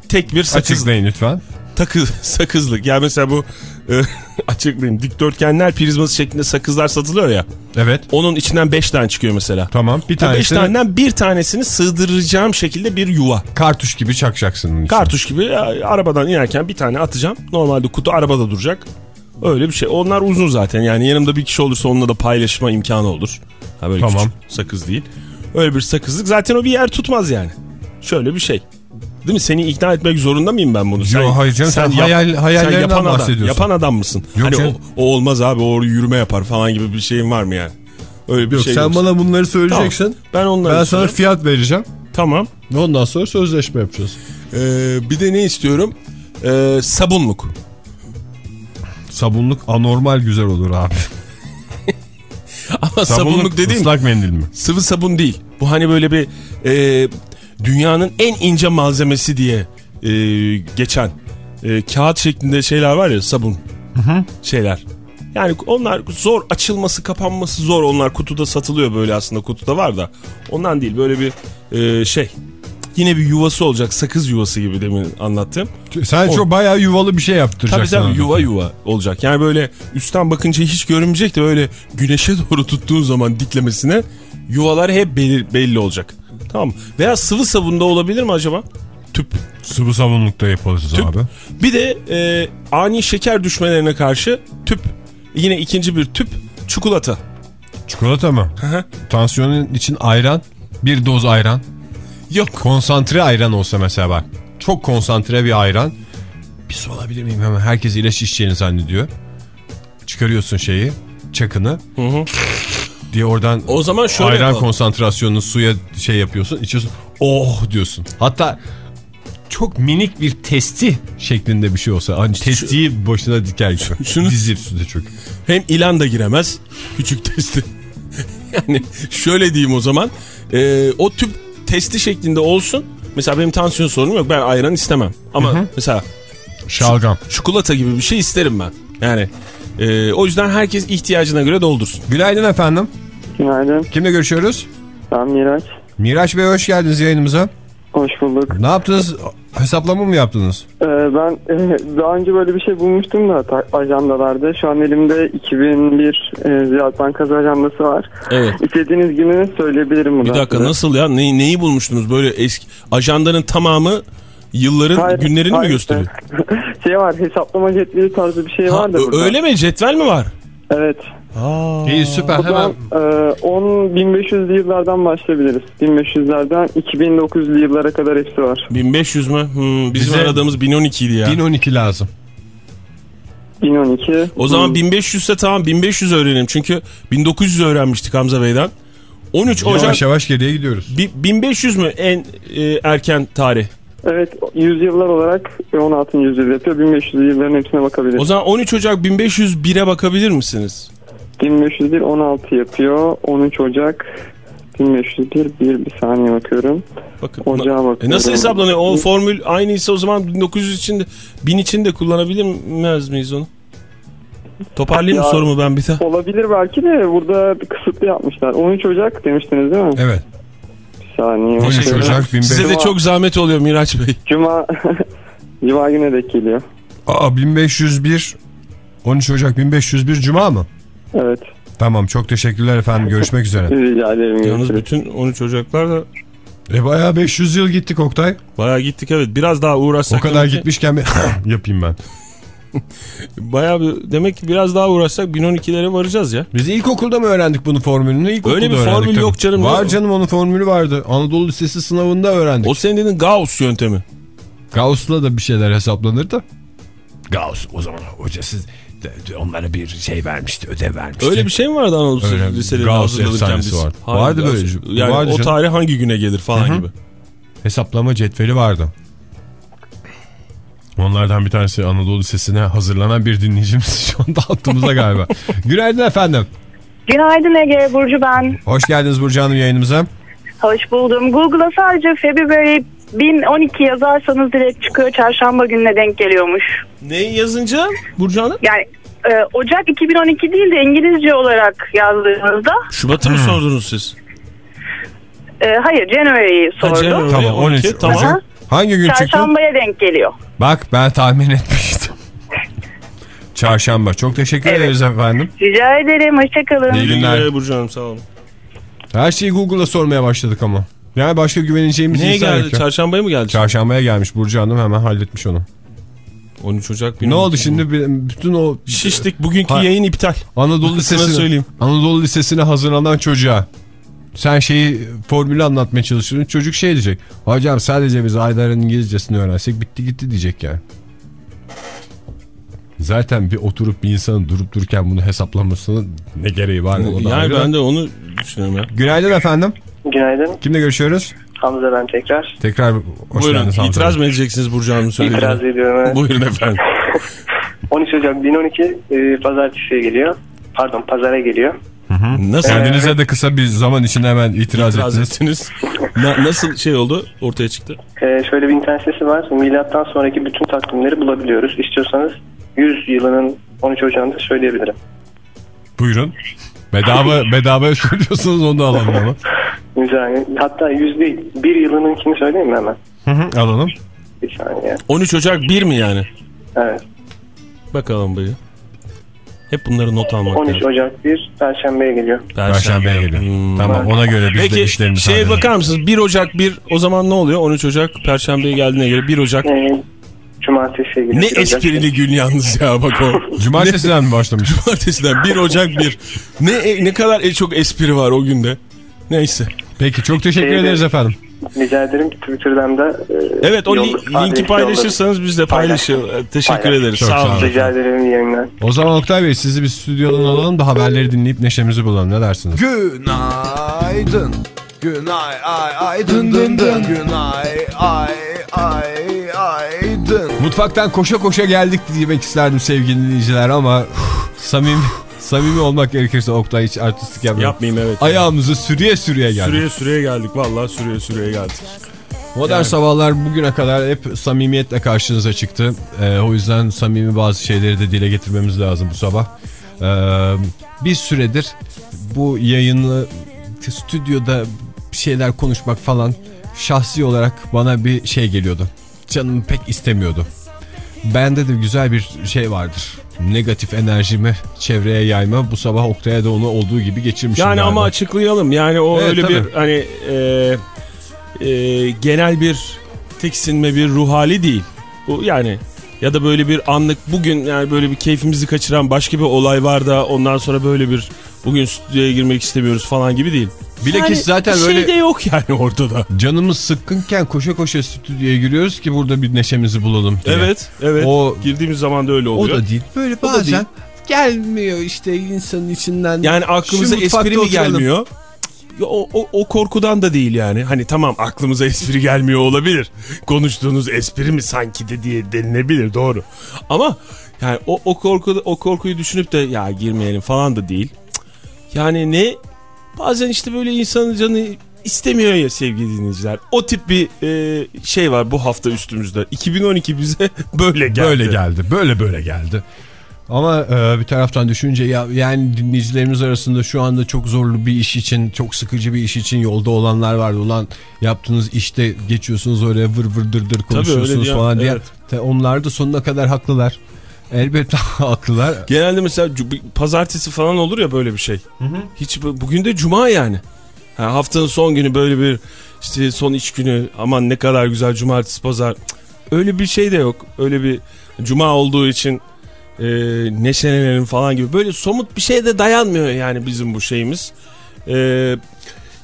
Tek bir sakız, Açıklayın lütfen. takı, sakızlık. Yani mesela bu e, açıklayayım. Dikdörtgenler prizması şeklinde sakızlar satılıyor ya. Evet Onun içinden 5 tane çıkıyor mesela. tamam. Bir 5 tanesi taneden bir tanesini sığdıracağım şekilde bir yuva. kartuş gibi çakacaksın. Kartuş gibi ya, arabadan inerken bir tane atacağım. Normalde kutu arabada duracak. Öyle bir şey. Onlar uzun zaten. Yani yanımda bir kişi olursa onunla da paylaşma imkanı olur. Ha böyle Tamam. küçük sakız değil. Öyle bir sakızlık. Zaten o bir yer tutmaz yani. Şöyle bir şey. Değil mi? Seni ikna etmek zorunda mıyım ben bunu? Yo, hayır canım, sen hayal- hayallerinden yapan adam, bahsediyorsun. Yapan adam mısın? Yok hani o, canım. o olmaz abi o yürüme yapar falan gibi bir şeyin var mı yani? Öyle bir Yok şey sen yoksa. bana bunları söyleyeceksin. Tamam, Ben onları Ben sana fiyat vereceğim. Tamam. Ondan sonra sözleşme yapacağız. Ee, bir de ne istiyorum? Ee, sabunluk. Sabunluk anormal güzel olur abi. Ama sabunluk, dediğim ıslak mendil mi? sıvı sabun değil. Bu hani böyle bir e, dünyanın en ince malzemesi diye e, geçen e, kağıt şeklinde şeyler var ya sabun şeyler. Yani onlar zor açılması kapanması zor onlar kutuda satılıyor böyle aslında kutuda var da ondan değil böyle bir e, şey yine bir yuvası olacak sakız yuvası gibi demin anlattım. Sen çok bayağı yuvalı bir şey yaptıracaksın. Tabii tabii abi. yuva yuva olacak. Yani böyle üstten bakınca hiç görünmeyecek de böyle güneşe doğru tuttuğun zaman diklemesine yuvalar hep belli, belli olacak. Tamam? Veya sıvı sabunda olabilir mi acaba? Tüp. Sıvı sabunlukta yaparız Tüp. abi. Bir de e, ani şeker düşmelerine karşı tüp. Yine ikinci bir tüp çikolata. Çikolata mı? Tansiyonun için ayran. Bir doz ayran. Yok. Konsantre ayran olsa mesela bak. Çok konsantre bir ayran. Bir su alabilir miyim hemen? Herkes ilaç içeceğini zannediyor. Çıkarıyorsun şeyi. Çakını. Diye oradan O zaman şöyle ayran yapalım. konsantrasyonunu suya şey yapıyorsun. içiyorsun. Oh diyorsun. Hatta çok minik bir testi şeklinde bir şey olsa. Hani testiyi boşuna diker gibi. Şunu- Dizir suda çok. Hem ilan da giremez. Küçük testi. yani şöyle diyeyim o zaman. E, o tüp testi şeklinde olsun. Mesela benim tansiyon sorunum yok. Ben ayran istemem. Ama mesela Şalgam. çikolata gibi bir şey isterim ben. Yani e, o yüzden herkes ihtiyacına göre doldursun. Günaydın efendim. Günaydın. Kimle görüşüyoruz? Ben Miraç. Miraç Bey hoş geldiniz yayınımıza. Hoş bulduk. Ne yaptınız? Hesaplama mı yaptınız? Ee, ben e, daha önce böyle bir şey bulmuştum da ajandalarda. Şu an elimde 2001 e, Ziraat Bankası ajandası var. Evet. İstediğiniz günü söyleyebilirim Bir dakika size. nasıl ya? Ne, neyi bulmuştunuz? Böyle eski ajandanın tamamı yılların Hayır, günlerini mi hayır. gösteriyor? şey var hesaplama cetveli tarzı bir şey Ha, var da burada. öyle mi? Cetvel mi var? Evet. İyi süper Buradan hemen. e, 10 1500'lü yıllardan başlayabiliriz. 1500'lerden 2900'lü yıllara kadar hepsi var. 1500 mü? Hmm, bizim Bize- aradığımız 1012 idi ya. 1012 lazım. 1012. O zaman Hmm. 1500 ise tamam 1500 öğrenelim. Çünkü 1900 öğrenmiştik Hamza Bey'den. 13 Ocak Yavaş yavaş geriye gidiyoruz. Bi- 1500 mü en e, erken tarih? Evet yüzyıllar olarak 16. yüzyıl yapıyor. 1500'lü yılların hepsine bakabiliriz. O zaman 13 Ocak 1501'e bakabilir misiniz? 1501 16 yapıyor. 13 Ocak 1501 bir, bir saniye bakıyorum. Bakın. Ocağa bakıyorum. E nasıl hesaplanıyor? O formül aynıysa o zaman 1900 için de 1000 için de kullanabilir miyiz onu? Toparlayayım mı Ya- sorumu ben bir daha? Olabilir belki de burada kısıtlı yapmışlar. 13 Ocak demiştiniz değil mi? Evet. Bir saniye. 13 bakıyorum. Ocak 1500. Size de çok zahmet oluyor Miraç Bey. Cuma Cuma güne denk geliyor. Aa 1501 13 Ocak 1501 Cuma mı? Evet. Tamam çok teşekkürler efendim görüşmek üzere. Rica ederim. Yalnız görüşürüz. bütün 13 Ocaklar da E bayağı 500 yıl gittik Oktay. bayağı gittik evet. Biraz daha O uğraşsak. kadar demek ki- gitmişken bir yapayım ben. Bayağı bir, demek ki biraz daha uğraşsak 1012'lere varacağız ya. Biz ilkokulda mı öğrendik bunun formülünü? İlkokulda Öyle bir öğrendik formül tabii. yok canım. Var canım onun formülü vardı. Anadolu Lisesi sınavında öğrendik. O senin dediğin Gauss yöntemi. Gauss'la da bir şeyler hesaplanır da. Gauss o zaman hocası de- de onlara bir şey vermişti, ödev vermişti. Öyle bir şey mi vardı Anadolu Öyle, liselerinde hazırlanırken biz? vardı. Vardı böyle- Yani vardı o tarih hangi güne gelir falan Hı hı. gibi. Hesaplama cetveli vardı. Onlardan bir tanesi Anadolu Lisesi'ne hazırlanan bir dinleyicimiz şu anda hattımızda galiba. Günaydın efendim. Günaydın Ege, Burcu ben. Hoş geldiniz Burcu Hanım yayınımıza. Hoş buldum. Google'a sadece February 1012 yazarsanız direkt çıkıyor. Çarşamba gününe denk geliyormuş. Ne yazınca Burcu Hanım? Yani e, Ocak 2012 değil de İngilizce olarak yazdığınızda Şubat'ı mı sordunuz siz? e, hayır January'yi Ha, sordum. January Tamam 13. 12, tamam. Aha. Hangi gün çıktı? Çarşambaya denk geliyor. Bak ben tahmin etmiştim. Çarşamba. Çok teşekkür Evet. ederiz efendim. Rica ederim. Hoşçakalın. İyi günler. günler Burcu Hanım sağ olun. Her şeyi Google'a sormaya başladık ama. Yani başka güveneceğimiz Neye insan geldi? yok ya. Çarşambaya mı geldi? Çarşambaya gelmiş Burcu Hanım hemen halletmiş onu. 13 Ocak Ne oldu şimdi bütün o Şiştik bugünkü Ha- yayın iptal. Anadolu Lisesi'ne söyleyeyim. Anadolu Lisesi'ne hazırlanan çocuğa Sen şeyi formülü anlatmaya çalışıyorsun. Çocuk şey diyecek. Hocam sadece biz Aydar'ın İngilizcesini öğrensek bitti gitti diyecek yani. Zaten bir oturup bir insanın durup dururken bunu hesaplamasının ne gereği var? Yani ben de onu düşünüyorum ya. Günaydın efendim. Günaydın. Kimle görüşüyoruz? Hamza ben tekrar. Tekrar hoş Buyurun geldiniz. Hamza itiraz mı edeceksiniz Burcu Hanım'ın söylediğine? İtiraz ediyorum. evet. Buyurun efendim. 13 Ocak 2012 e, pazartesiye geliyor. Pardon pazara geliyor. Nasıl Kendinize de kısa bir zaman içinde hemen itiraz, itiraz ettiniz. ettiniz? Na- nasıl şey oldu ortaya çıktı? E, şöyle bir internet sitesi var. Milattan sonraki bütün takvimleri bulabiliyoruz. İstiyorsanız 100 yılının 13 Ocağı'nı da söyleyebilirim. Buyurun. Bedava bedava söylüyorsanız onu da alalım ama. Yani, hatta 100 değil. Bir yılınınkini söyleyeyim mi hemen? Hı hı, alalım. Bir saniye. 13 Ocak 1 mi yani? Evet. Bakalım buyur. Hep bunları not almak 13 lazım. Ocak 1 Perşembe'ye geliyor. Perşembeye geliyor. Hmm. Tamam ona göre biz de Peki işlerimizi şeye halledelim. bakar mısınız? 1 Ocak 1 o zaman ne oluyor? 13 Ocak Perşembe'ye geldiğine göre 1 Ocak. E, Cumartesiye geliyor. Ne 1 Ocak. esprili gün yalnız ya bak o. Cumartesiden mi başlamış? Cumartesiden 1 Ocak 1. Ne e, ne kadar e, çok espri var o günde. Neyse. Peki çok teşekkür Şeyde- ederiz efendim. Rica ederim Twitter'dan da e, Evet o linki paylaşırsanız biz de paylaşırız. Paylaş. Teşekkür Paylaş. ederiz. Çok Sağ olun. Rica ederim yayınlar. O zaman Oktay Bey sizi bir stüdyodan alalım da haberleri dinleyip neşemizi bulalım. Ne dersiniz? Günaydın. Günay ay ay dın dın dın. Günay ay ay ay dın. Mutfaktan koşa koşa geldik demek isterdim sevgili dinleyiciler ama üf, samimi samimi olmak gerekirse Oktay hiç artistlik yapmıyor. Yapmayayım evet. Ayağımızı sürüye sürüye geldik. Süreye süreye geldik. Vallahi süreye süreye geldik. Modern sabahlar bugüne kadar hep samimiyetle karşınıza çıktı. Ee, o yüzden samimi bazı şeyleri de dile getirmemiz lazım bu sabah. Ee, bir süredir bu yayını stüdyoda bir şeyler konuşmak falan şahsi olarak bana bir şey geliyordu. Canım pek istemiyordu. Bende de güzel bir şey vardır. Negatif enerjimi çevreye yayma. Bu sabah Oktay'a da onu olduğu gibi geçirmişim. Yani galiba. ama açıklayalım. Yani o Evet, öyle tabii. bir hani e, e, genel bir tiksinme bir ruh hali değil. Bu yani ya da böyle bir anlık bugün yani böyle bir keyfimizi kaçıran başka bir olay var da ondan sonra böyle bir bugün stüdyoya girmek istemiyoruz falan gibi değil. Bilakis Yani zaten şey de yok yani ortada. Canımız sıkkınken koşa koşa stüdyoya giriyoruz ki burada bir neşemizi bulalım diye. Evet, evet. O- Girdiğimiz zaman da öyle O oluyor. da değil. Böyle bazen değil. gelmiyor işte insanın içinden. Yani aklımıza espri mi oturalım. gelmiyor? O, o, o korkudan da değil yani. Hani tamam aklımıza espri gelmiyor olabilir. Konuştuğunuz espri mi sanki de diye denilebilir doğru. Ama yani o, o, korku, o korkuyu düşünüp de ya girmeyelim falan da değil. Yani ne? Bazen işte böyle insanın canı istemiyor ya sevgili dinleyiciler. O tip bir e, şey var bu hafta üstümüzde. 2012 bize böyle geldi. Böyle geldi. Böyle böyle geldi. Ama e, bir taraftan düşününce ya yani dinleyicilerimiz arasında şu anda çok zorlu bir iş için, çok sıkıcı bir iş için yolda olanlar vardı. Ulan yaptığınız işte geçiyorsunuz oraya vır vır dır dır konuşuyorsunuz diyor, falan diye. evet. Te- Onlar da sonuna kadar haklılar. Elbette haklılar. Genelde mesela pazartesi falan olur ya böyle bir şey. Hiç bu- bugün de cuma yani. Ha, haftanın son günü böyle bir işte son iş günü aman ne kadar güzel cumartesi pazar. Öyle bir şey de yok. Öyle bir cuma olduğu için e, neşelenelim falan gibi. Böyle somut bir şeye de dayanmıyor yani bizim bu şeyimiz. E,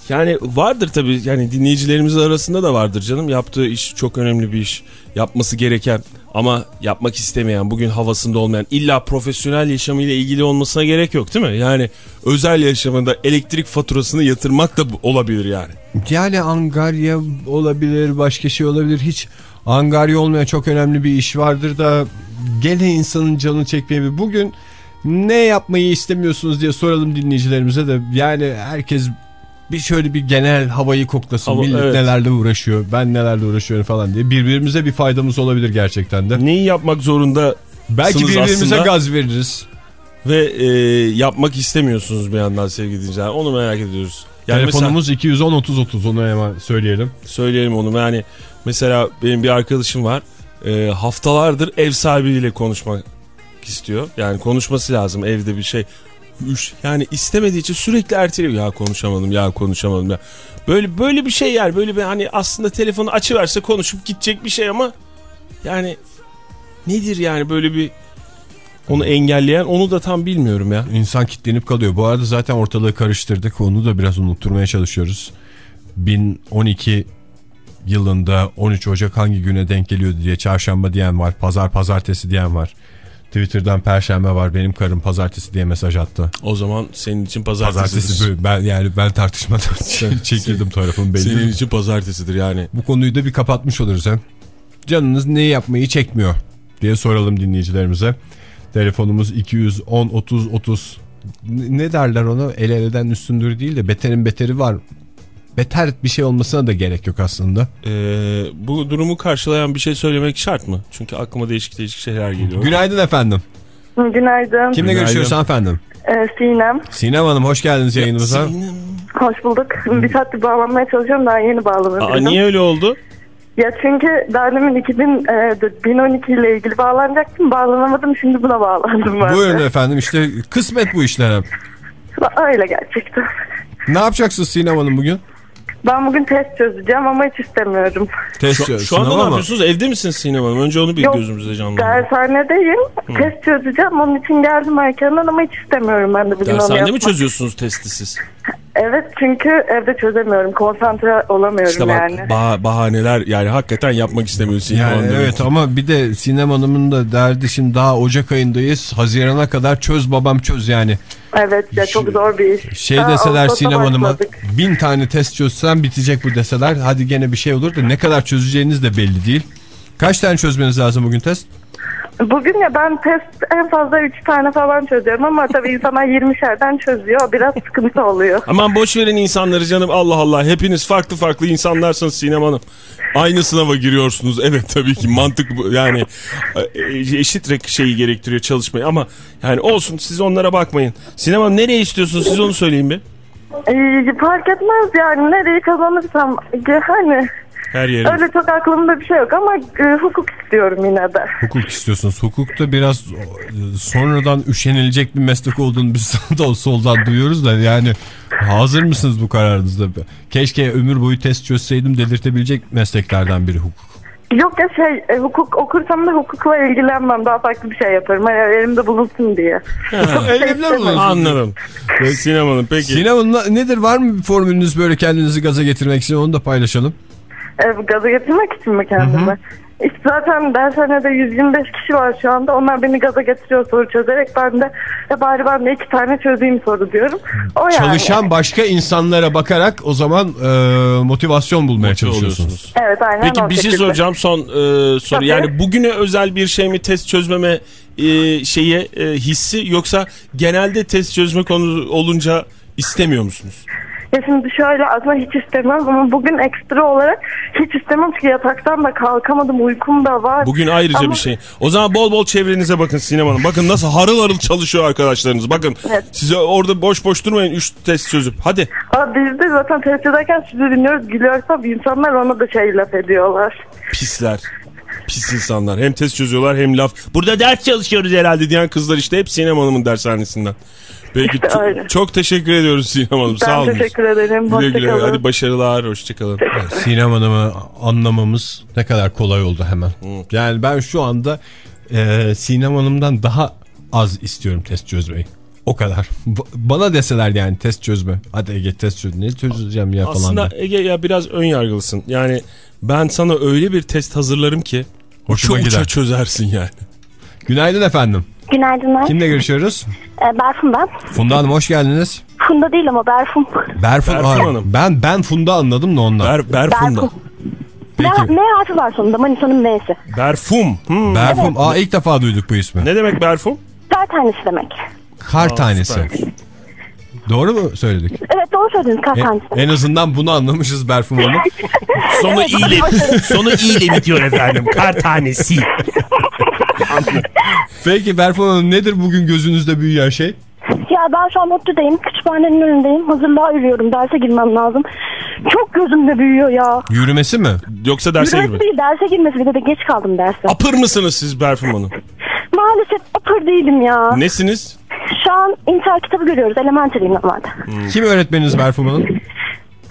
yani vardır tabii yani dinleyicilerimiz arasında da vardır canım. Yaptığı iş çok önemli bir iş. Yapması gereken ama yapmak istemeyen, bugün havasında olmayan, illa profesyonel yaşamıyla ilgili olmasına gerek yok değil mi? Yani özel yaşamında elektrik faturasını yatırmak da olabilir yani. Yani angarya olabilir, başka şey olabilir. Hiç angarya olmayan çok önemli bir iş vardır da gene insanın canı çekmeyebilir. Bugün ne yapmayı istemiyorsunuz diye soralım dinleyicilerimize de. Yani herkes bir şöyle bir genel havayı koklasın. Hava- Millet evet. nelerle uğraşıyor, ben nelerle uğraşıyorum falan diye. Birbirimize bir faydamız olabilir gerçekten de. Neyi yapmak zorunda Belki birbirimize aslında- gaz veririz. ve e, yapmak istemiyorsunuz bir yandan sevgili dinleyiciler. Onu merak ediyoruz. Yani mesela- Telefonumuz 210 30 30 onu hemen söyleyelim. söyleyelim onu. Yani mesela benim bir arkadaşım var. Ee, haftalardır ev sahibiyle konuşmak istiyor. Yani konuşması lazım evde bir şey. Üş, yani istemediği için sürekli erteliyor. Ya konuşamadım ya konuşamadım ya. Böyle böyle bir şey yani böyle bir hani aslında telefonu açıverse konuşup gidecek bir şey ama yani nedir yani böyle bir onu engelleyen onu da tam bilmiyorum ya. İnsan kitlenip kalıyor. Bu arada zaten ortalığı karıştırdık. Onu da biraz unutturmaya çalışıyoruz. 1012 yılında 13 Ocak hangi güne denk geliyordu diye çarşamba diyen var. Pazar pazartesi diyen var. Twitter'dan perşembe var. Benim karım pazartesi diye mesaj attı. O zaman senin için pazartesidir. Pazartesi. Ben, yani ben tartışmadan çekildim tarafım belli. Senin için pazartesidir yani. Bu konuyu da bir kapatmış oluruz hem. Canınız neyi yapmayı çekmiyor diye soralım dinleyicilerimize. Telefonumuz 210 30 30. N- Ne derler ona? El elden üstündür değil de beterin beteri var. Beter bir şey olmasına da gerek yok aslında. Ee, bu durumu karşılayan bir şey söylemek şart mı? Çünkü aklıma değişik değişik şeyler geliyor. Günaydın efendim. Günaydın. Kimle Günaydın. görüşüyoruz efendim? Ee, Sinem. Sinem Hanım hoş geldiniz yayınımıza. Hoş bulduk. Bir saattir bağlanmaya çalışıyorum daha yeni bağlanabildim. Aa, niye öyle oldu? Ya çünkü daha demin 2000, e, 1012 ile ilgili bağlanacaktım. Bağlanamadım şimdi buna bağlandım. ben de. Buyurun efendim işte kısmet bu işler hep. Öyle gerçekten. Ne yapacaksınız Sinem Hanım bugün? Ben bugün test çözeceğim ama hiç istemiyorum. Test Şu, şu anda ne yapıyorsunuz? Evde misiniz Sinem Hanım? Önce onu bir Yok, gözümüzde canlandırın. Dershanedeyim. Test çözeceğim. Onun için geldim erkenden ama hiç istemiyorum ben de bugün onu Dershanede mi çözüyorsunuz testi siz? Evet çünkü evde çözemiyorum. Konsantre olamıyorum İşte bak yani. bah- bahaneler yani hakikaten yapmak istemiyor Sinem Yani demek evet ama bir de Sinem Hanım'ın da derdi şimdi daha Ocak ayındayız. Hazirana kadar çöz babam çöz yani. Evet ya çok zor bir iş. Şey Daha deseler Sinem Hanım'a bin tane test çözsen bitecek bu deseler. Hadi gene bir şey olur da ne kadar çözeceğiniz de belli değil. Kaç tane çözmeniz lazım bugün test? Bugün ya ben test en fazla 3 tane falan çözüyorum ama tabii insanlar 20'şerden çözüyor. Biraz sıkıntı oluyor. Aman boş verin insanları canım Allah Allah. Hepiniz farklı farklı insanlarsınız Sinem Hanım. Aynı sınava giriyorsunuz. Evet tabii ki mantık. Yani e, eşit şeyi gerektiriyor çalışmayı ama yani olsun siz onlara bakmayın. Sinem Hanım nereye istiyorsunuz siz onu söyleyin bir. Ee, fark etmez yani nereyi kazanırsam hani Her yere. öyle çok aklımda bir şey yok ama e, hukuk istiyorum yine de. Hukuk istiyorsunuz. Hukukta biraz e, sonradan üşenilecek bir meslek olduğunu biz sağdan soldan duyuyoruz da yani hazır mısınız bu kararınızda? Keşke ömür boyu test çözseydim delirtebilecek mesleklerden biri hukuk. Yok ya şey e, hukuk okursam da hukukla ilgilenmem daha farklı bir şey yaparım. Hani elimde bulunsun diye. Elimde bulunsun. Anladım. Sinem Hanım peki. Sinem Hanım na- nedir var mı bir formülünüz böyle kendinizi gaza getirmek için onu da paylaşalım. E, gaza getirmek için mi kendime? İşte zaten dershanede 125 kişi var şu anda. Onlar beni gaza getiriyor soru çözerek. Ben de e, bari ben de iki tane çözeyim soru diyorum. O yani. Çalışan başka insanlara bakarak o zaman e, motivasyon bulmaya Motive çalışıyorsunuz. oluyorsunuz. Evet aynen Peki bir şey soracağım son e, soru. Tabii. Yani bugüne özel bir şey mi test çözmeme e, şeye e, hissi yoksa genelde test çözme konu olunca istemiyor musunuz? Ya şimdi şöyle aslında hiç istemem ama bugün ekstra olarak hiç istemem çünkü yataktan da kalkamadım uykum da var. Bugün ayrıca Ama- bir şey. O zaman bol bol çevrenize bakın Sinem Hanım. Bakın nasıl harıl harıl çalışıyor arkadaşlarınız. Bakın Evet. size orada boş boş durmayın 3 test çözüp. Hadi. Aa, biz de zaten test ederken sizi dinliyoruz gülüyoruz tabii insanlar ona da şey laf ediyorlar. Pisler. Pis insanlar. Hem test çözüyorlar hem laf. Burada ders çalışıyoruz herhalde diyen kızlar işte hep Sinem Hanım'ın dershanesinden. Peki İşte çok- öyle. çok teşekkür ediyoruz Sinem Hanım. Ben Sağ olun. teşekkür ederim. Güle güle. Hoşçakalın. Hadi başarılar. Hoşçakalın. Sinem Hanım'ı anlamamız ne kadar kolay oldu hemen. Yani ben şu anda e, Sinem Hanım'dan daha az istiyorum test çözmeyi. O kadar. Bana deseler yani test çözme. Hadi Ege test çöz. Ne çözeceğim ya falan. Aslında. Ege ya biraz ön yargılısın. Yani ben sana öyle bir test hazırlarım ki Hoşuma uça uça gider. çözersin yani. Günaydın efendim. Günaydınlar. Kimle görüşüyoruz? Ee, Berfun ben. Funda Hanım hoş geldiniz. Funda değil ama Berfun. Berfun, Berfun Aa, Hanım. Ben ben Funda anladım da ondan. Ber, Berfunda. Berfun. Peki. Ne, ne harfi var sonunda? Manisa'nın M'si. Berfum. Hmm. Berfum. Aa ilk defa duyduk bu ismi. Ne demek Berfum? Kar tanesi demek. Kar tanesi. süper. Doğru mu söyledik? Evet doğru söylediniz kar E- tanesi. en azından bunu anlamışız Berfum Hanım. Sonu iyiyle, sonu iyiyle bitiyor efendim. Kar tanesi. Peki Berfum Hanım nedir bugün gözünüzde büyüyen şey? Ya ben şu an ODTÜ'deyim. Kütüphanenin önündeyim. Hazırlığa yürüyorum. Derse girmem lazım. Çok gözümde büyüyor ya. Yürümesi mi? Yoksa derse Yürümek girmek. değil derse girmesi. Bir de, de geç kaldım derse. Apır mısınız siz Berfum Hanım? Maalesef apır değilim ya. Nesiniz? Şu an intihar kitabı görüyoruz. Elementary'im normalde. Kim öğretmeniniz Berfum Hanım?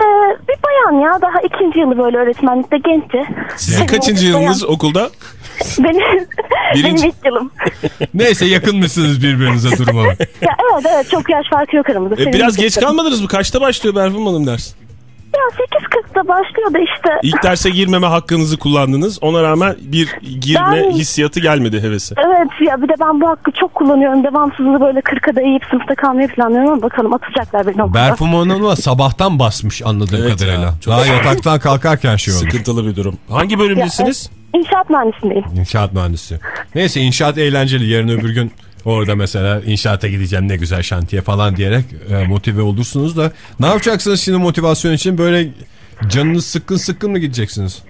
Ee, bir bayan ya. Daha ikinci yılı böyle öğretmenlikte gençti. Sizin kaçıncı bayan. yılınız okulda? Benim, Birinci- benim ilk yılım. Neyse yakınmışsınız birbirinize durmalı. Ya evet evet çok yaş farkı yok aramızda. E, Senin biraz geç yılın. kalmadınız mı? Kaçta başlıyor Berfum Hanım ders? Ya 8.40'da başlıyor da işte. İlk derse girmeme hakkınızı kullandınız. Ona rağmen bir girme Ben- hissiyatı gelmedi hevesi. Evet ya bir de ben bu hakkı çok kullanıyorum. Devamsızlığı böyle 40'a dayayıp sınıfta kalmayı planlıyorum ama bakalım atacaklar beni okulda. Berfum Hanım'a sabahtan basmış anladığım Evet kadarıyla. ya, çok- Daha yataktan kalkarken şey olmuş. Sıkıntılı bir durum. Hangi bölümdesiniz? İnşaat mühendisindeyim. İnşaat mühendisi. Neyse inşaat eğlenceli. Yarın öbür gün orada mesela inşaata gideceğim ne güzel şantiye falan diyerek e, motive olursunuz da. Ne yapacaksınız şimdi motivasyon için? Böyle canınız sıkkın sıkkın mı gideceksiniz?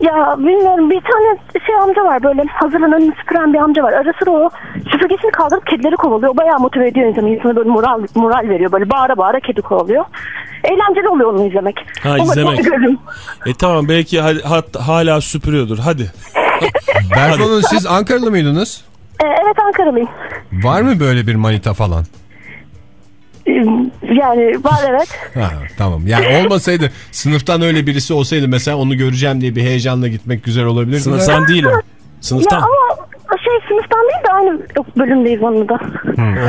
Ya bilmiyorum bir tane şey amca var böyle hazırlan önünü süpüren bir amca var. Ara sıra o süpürgesini kaldırıp kedileri kovalıyor. O bayağı motive ediyor insanı. İnsana böyle moral, moral veriyor. Böyle bağıra bağıra kedi kovalıyor. Eğlenceli oluyor onu izlemek. Ha, Ama izlemek. E tamam belki ha- hat- hala süpürüyordur. Hadi. Hanım siz Ankaralı mıydınız? Ee, evet Ankaralıyım. Var mı böyle bir manita falan? Yani var evet. Ha, tamam. Yani olmasaydı sınıftan öyle birisi olsaydı mesela onu göreceğim diye bir heyecanla gitmek güzel olabilir. Sınıftan değil o. Ya Sınıftan. ama şey sınıftan değil de aynı bölümdeyiz onunla da.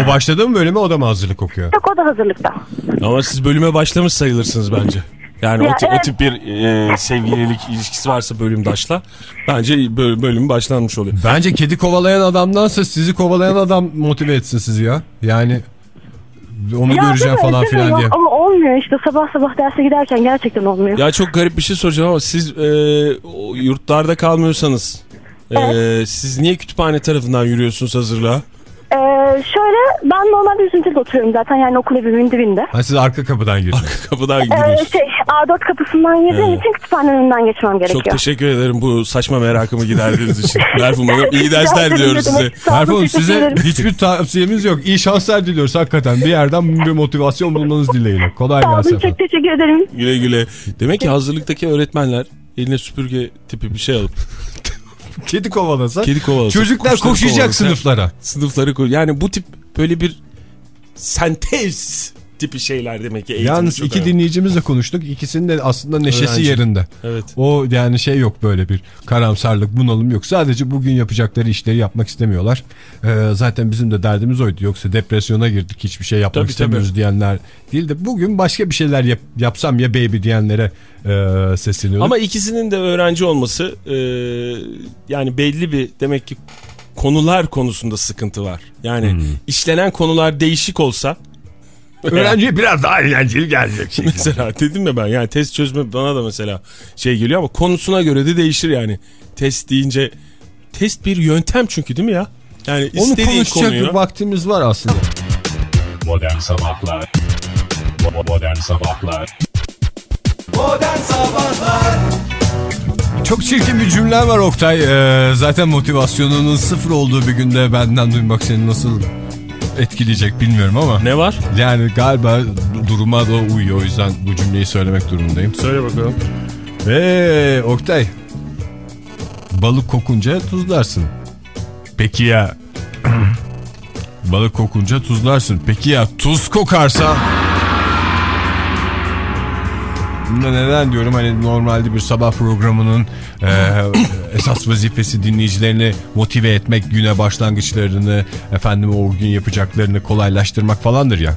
O başladı mı bölüme o da mı hazırlık okuyor? Yok o da hazırlıkta. Ama siz bölüme başlamış sayılırsınız bence. Yani Ya o, ti- o evet. tip bir e, sevgililik ilişkisi varsa bölümdaşla bence böl- bölüm başlanmış oluyor. Bence kedi kovalayan adamdansa sizi kovalayan adam motive etsin sizi ya. Yani onu Ya göreceğim falan filan diye. Ama olmuyor işte sabah sabah derse giderken gerçekten olmuyor. Ya çok garip bir şey soracağım ama siz e, yurtlarda kalmıyorsanız e, siz niye kütüphane tarafından yürüyorsunuz hazırlığa? Ee, şöyle ben normalde üzüntülü oturuyorum zaten yani okul evimin dibinde. Ha, siz arka kapıdan girdiniz. Kapıdan Ee, giriyorsunuz. şey A4 kapısından girdiğim Evet. için kütüphane önünden geçmem gerekiyor. Çok teşekkür ederim bu saçma merakımı giderdiğiniz için. Berfum Hanım iyi dersler diliyoruz size. Sağ Berfum Hanım, size hiçbir tavsiyemiz yok. İyi şanslar diliyoruz hakikaten. Bir yerden bir motivasyon bulmanız dileğiyle. Kolay Sağ gelsin. olun çok teşekkür ederim. Güle güle. Demek ki hazırlıktaki öğretmenler eline süpürge tipi bir şey alıp Kedi kovalasa. kedi kovalasa. Çocuklar koşacak kovalasa, sınıflara. Sınıfları koy. Yani bu tip böyle bir sentez tipi şeyler demek ki Yalnız iki önemli. dinleyicimizle konuştuk. İkisinin de aslında neşesi Öğrenci. yerinde. Evet. O yani şey yok böyle bir karamsarlık, bunalım yok. Sadece bugün yapacakları işleri yapmak istemiyorlar. Ee, zaten bizim de derdimiz oydu. Yoksa depresyona girdik hiçbir şey yapmak Tabii, istemiyoruz tabii. diyenler değil de bugün başka bir şeyler yap- yapsam ya baby diyenlere e, sesleniyorum. Ama ikisinin de öğrenci olması e, yani belli bir demek ki konular konusunda sıkıntı var. Yani Hmm. işlenen konular değişik olsa öğrenciye biraz daha eğlenceli gelecek. mesela dedim ya ben yani test çözme bana da mesela şey geliyor ama konusuna göre de değişir yani. Test deyince test bir yöntem çünkü değil mi ya? Yani Onu istediğin konuşacak konuyu bir vaktimiz var aslında. Modern Sabahlar Modern Sabahlar Modern Sabahlar Çok çirkin bir cümle var Oktay. Ee, zaten motivasyonunun sıfır olduğu bir günde benden duymak seni nasıl etkileyecek bilmiyorum ama. ne var? Yani galiba duruma da uyuyor o yüzden bu cümleyi söylemek durumundayım. Söyle bakalım. Eee Oktay. Balık kokunca tuzlarsın. Peki ya balık kokunca tuzlarsın. Peki ya tuz kokarsa Bunda neden diyorum hani normalde bir sabah programının e, esas vazifesi dinleyicilerini motive etmek, güne başlangıçlarını, efendim o gün yapacaklarını kolaylaştırmak falandır ya.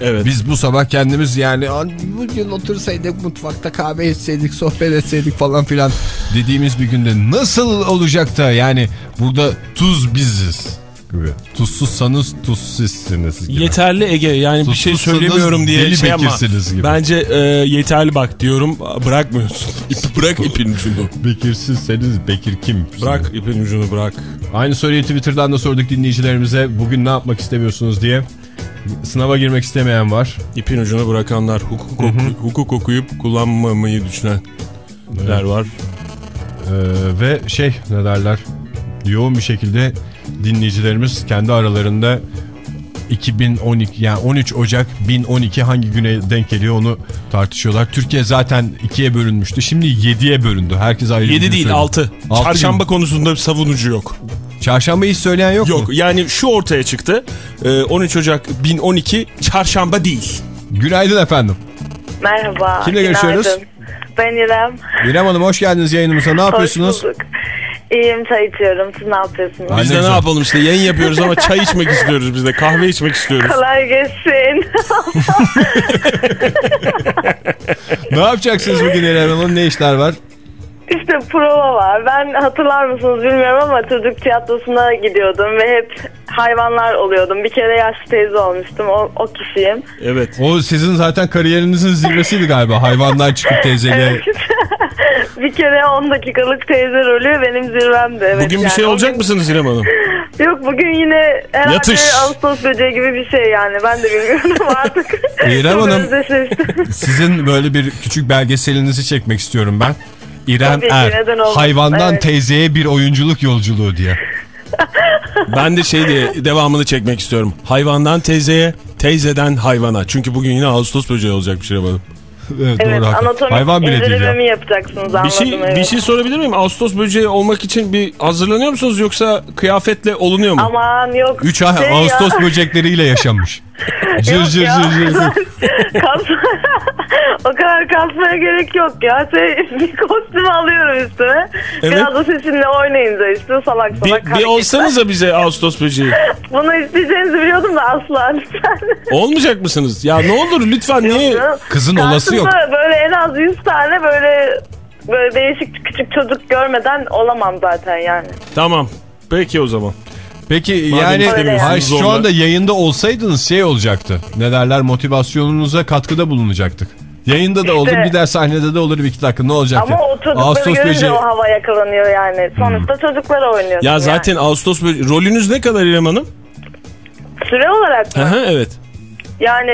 Evet. Biz bu sabah kendimiz yani "An, bugün otursaydık mutfakta kahve içseydik sohbet etseydik falan filan dediğimiz bir günde nasıl olacak da yani burada tuz biziz gibi. Tuzsuzsanız tuzsizsiniz gibi. Yeterli Ege yani bir şey söylemiyorum diye deli şey ama bekirsiniz gibi. bence e, yeterli bak diyorum bırakmıyorsun. İp, bırak ipin ucunu. Bekirsizseniz Bekir kim? Bırak ipin ucunu bırak. Aynı soruyu Twitter'dan da sorduk dinleyicilerimize. Bugün ne yapmak istemiyorsunuz diye. Sınava girmek istemeyen var. İpin ucunu bırakanlar hukuk, oku- hukuk okuyup kullanmamayı düşünenler var. Ee, ve şey ne derler yoğun bir şekilde dinleyicilerimiz kendi aralarında 2012 yani 13 Ocak 1012 hangi güne denk geliyor onu tartışıyorlar. Türkiye zaten ikiye bölünmüştü. Şimdi 7'ye bölündü. Herkes ayrı 7 bir değil söyledi. 6. Altı Çarşamba gün. konusunda bir savunucu yok. Çarşambayı söyleyen yok, Yok mu? yani şu ortaya çıktı. Ee, 13 Ocak 1012 çarşamba değil. Günaydın efendim. Merhaba. Kimle görüşüyoruz? günaydın. Ben İrem. İrem Hanım hoş geldiniz yayınımıza. Ne yapıyorsunuz? Hoş bulduk. İyiyim çay içiyorum. Siz ne yapıyorsunuz? Biz de ne yapalım işte yayın yapıyoruz ama çay içmek istiyoruz biz de. Kahve içmek istiyoruz. Kolay gelsin. Ne yapacaksınız bugün İrem Hanım? Ne işler var? İşte prova var. Ben hatırlar mısınız bilmiyorum ama çocuk tiyatrosuna gidiyordum ve hep hayvanlar oluyordum. Bir kere yaşlı teyze olmuştum. O, o kişiyim. Evet. O sizin zaten kariyerinizin zirvesiydi galiba. Hayvandan çıkıp teyzeliğe. bir kere 10 dakikalık teyze rolü benim zirvemdi. Evet, Bugün bir şey olacak gün- mısınız İrem Hanım? Yok bugün yine herhalde Yatış. Ağustos böceği gibi bir şey yani. Ben de bilmiyorum artık. İrem Hanım. Sizin böyle bir küçük belgeselinizi çekmek istiyorum ben. İrem Tabii Er. Hayvandan Evet. teyzeye bir oyunculuk yolculuğu diye. Ben de şey diye devamını çekmek istiyorum. Hayvandan teyzeye, teyzeden hayvana. Çünkü bugün yine Ağustos böceği olacakmış İrem Hanım. Evet, Evet doğru. anatomik Hayvan bile değil ya. yapacaksınız anladım. Bir şey, evet. bir şey sorabilir miyim? Ağustos böceği olmak için bir hazırlanıyor musunuz yoksa kıyafetle olunuyor mu? Aman yok. 3 ay Şey ya, Ağustos böcekleriyle yaşamış. Cır Yok cır ya. cır cır o kadar kasmaya gerek yok ya. Şey, bir kostüm alıyorum üstüme. Evet. Biraz da sesimle oynayınca işte salak salak Bir, bir hareketler. olsanıza bize Ağustos böceği. Bunu isteyeceğinizi biliyordum da asla lütfen. Olmayacak mısınız? Ya ne olur lütfen niye? Kızın olası yok. Böyle en az 100 tane böyle böyle değişik küçük çocuk görmeden olamam zaten yani. Tamam. Peki o zaman. Peki Madem yani şu zorla. anda yayında olsaydınız şey olacaktı. Ne derler motivasyonunuza katkıda bulunacaktık. Yayında da olur İşte- gider sahnede de olur bir iki dakika ne olacaktı? Ama o çocukları Ağustos görünce böceği. o hava yakalanıyor yani. Sonuçta çocuklar oynuyor. Ya zaten Ağustos böceği. Rolünüz ne kadar İrem Hanım? Süre olarak mı? Aha, evet. Yani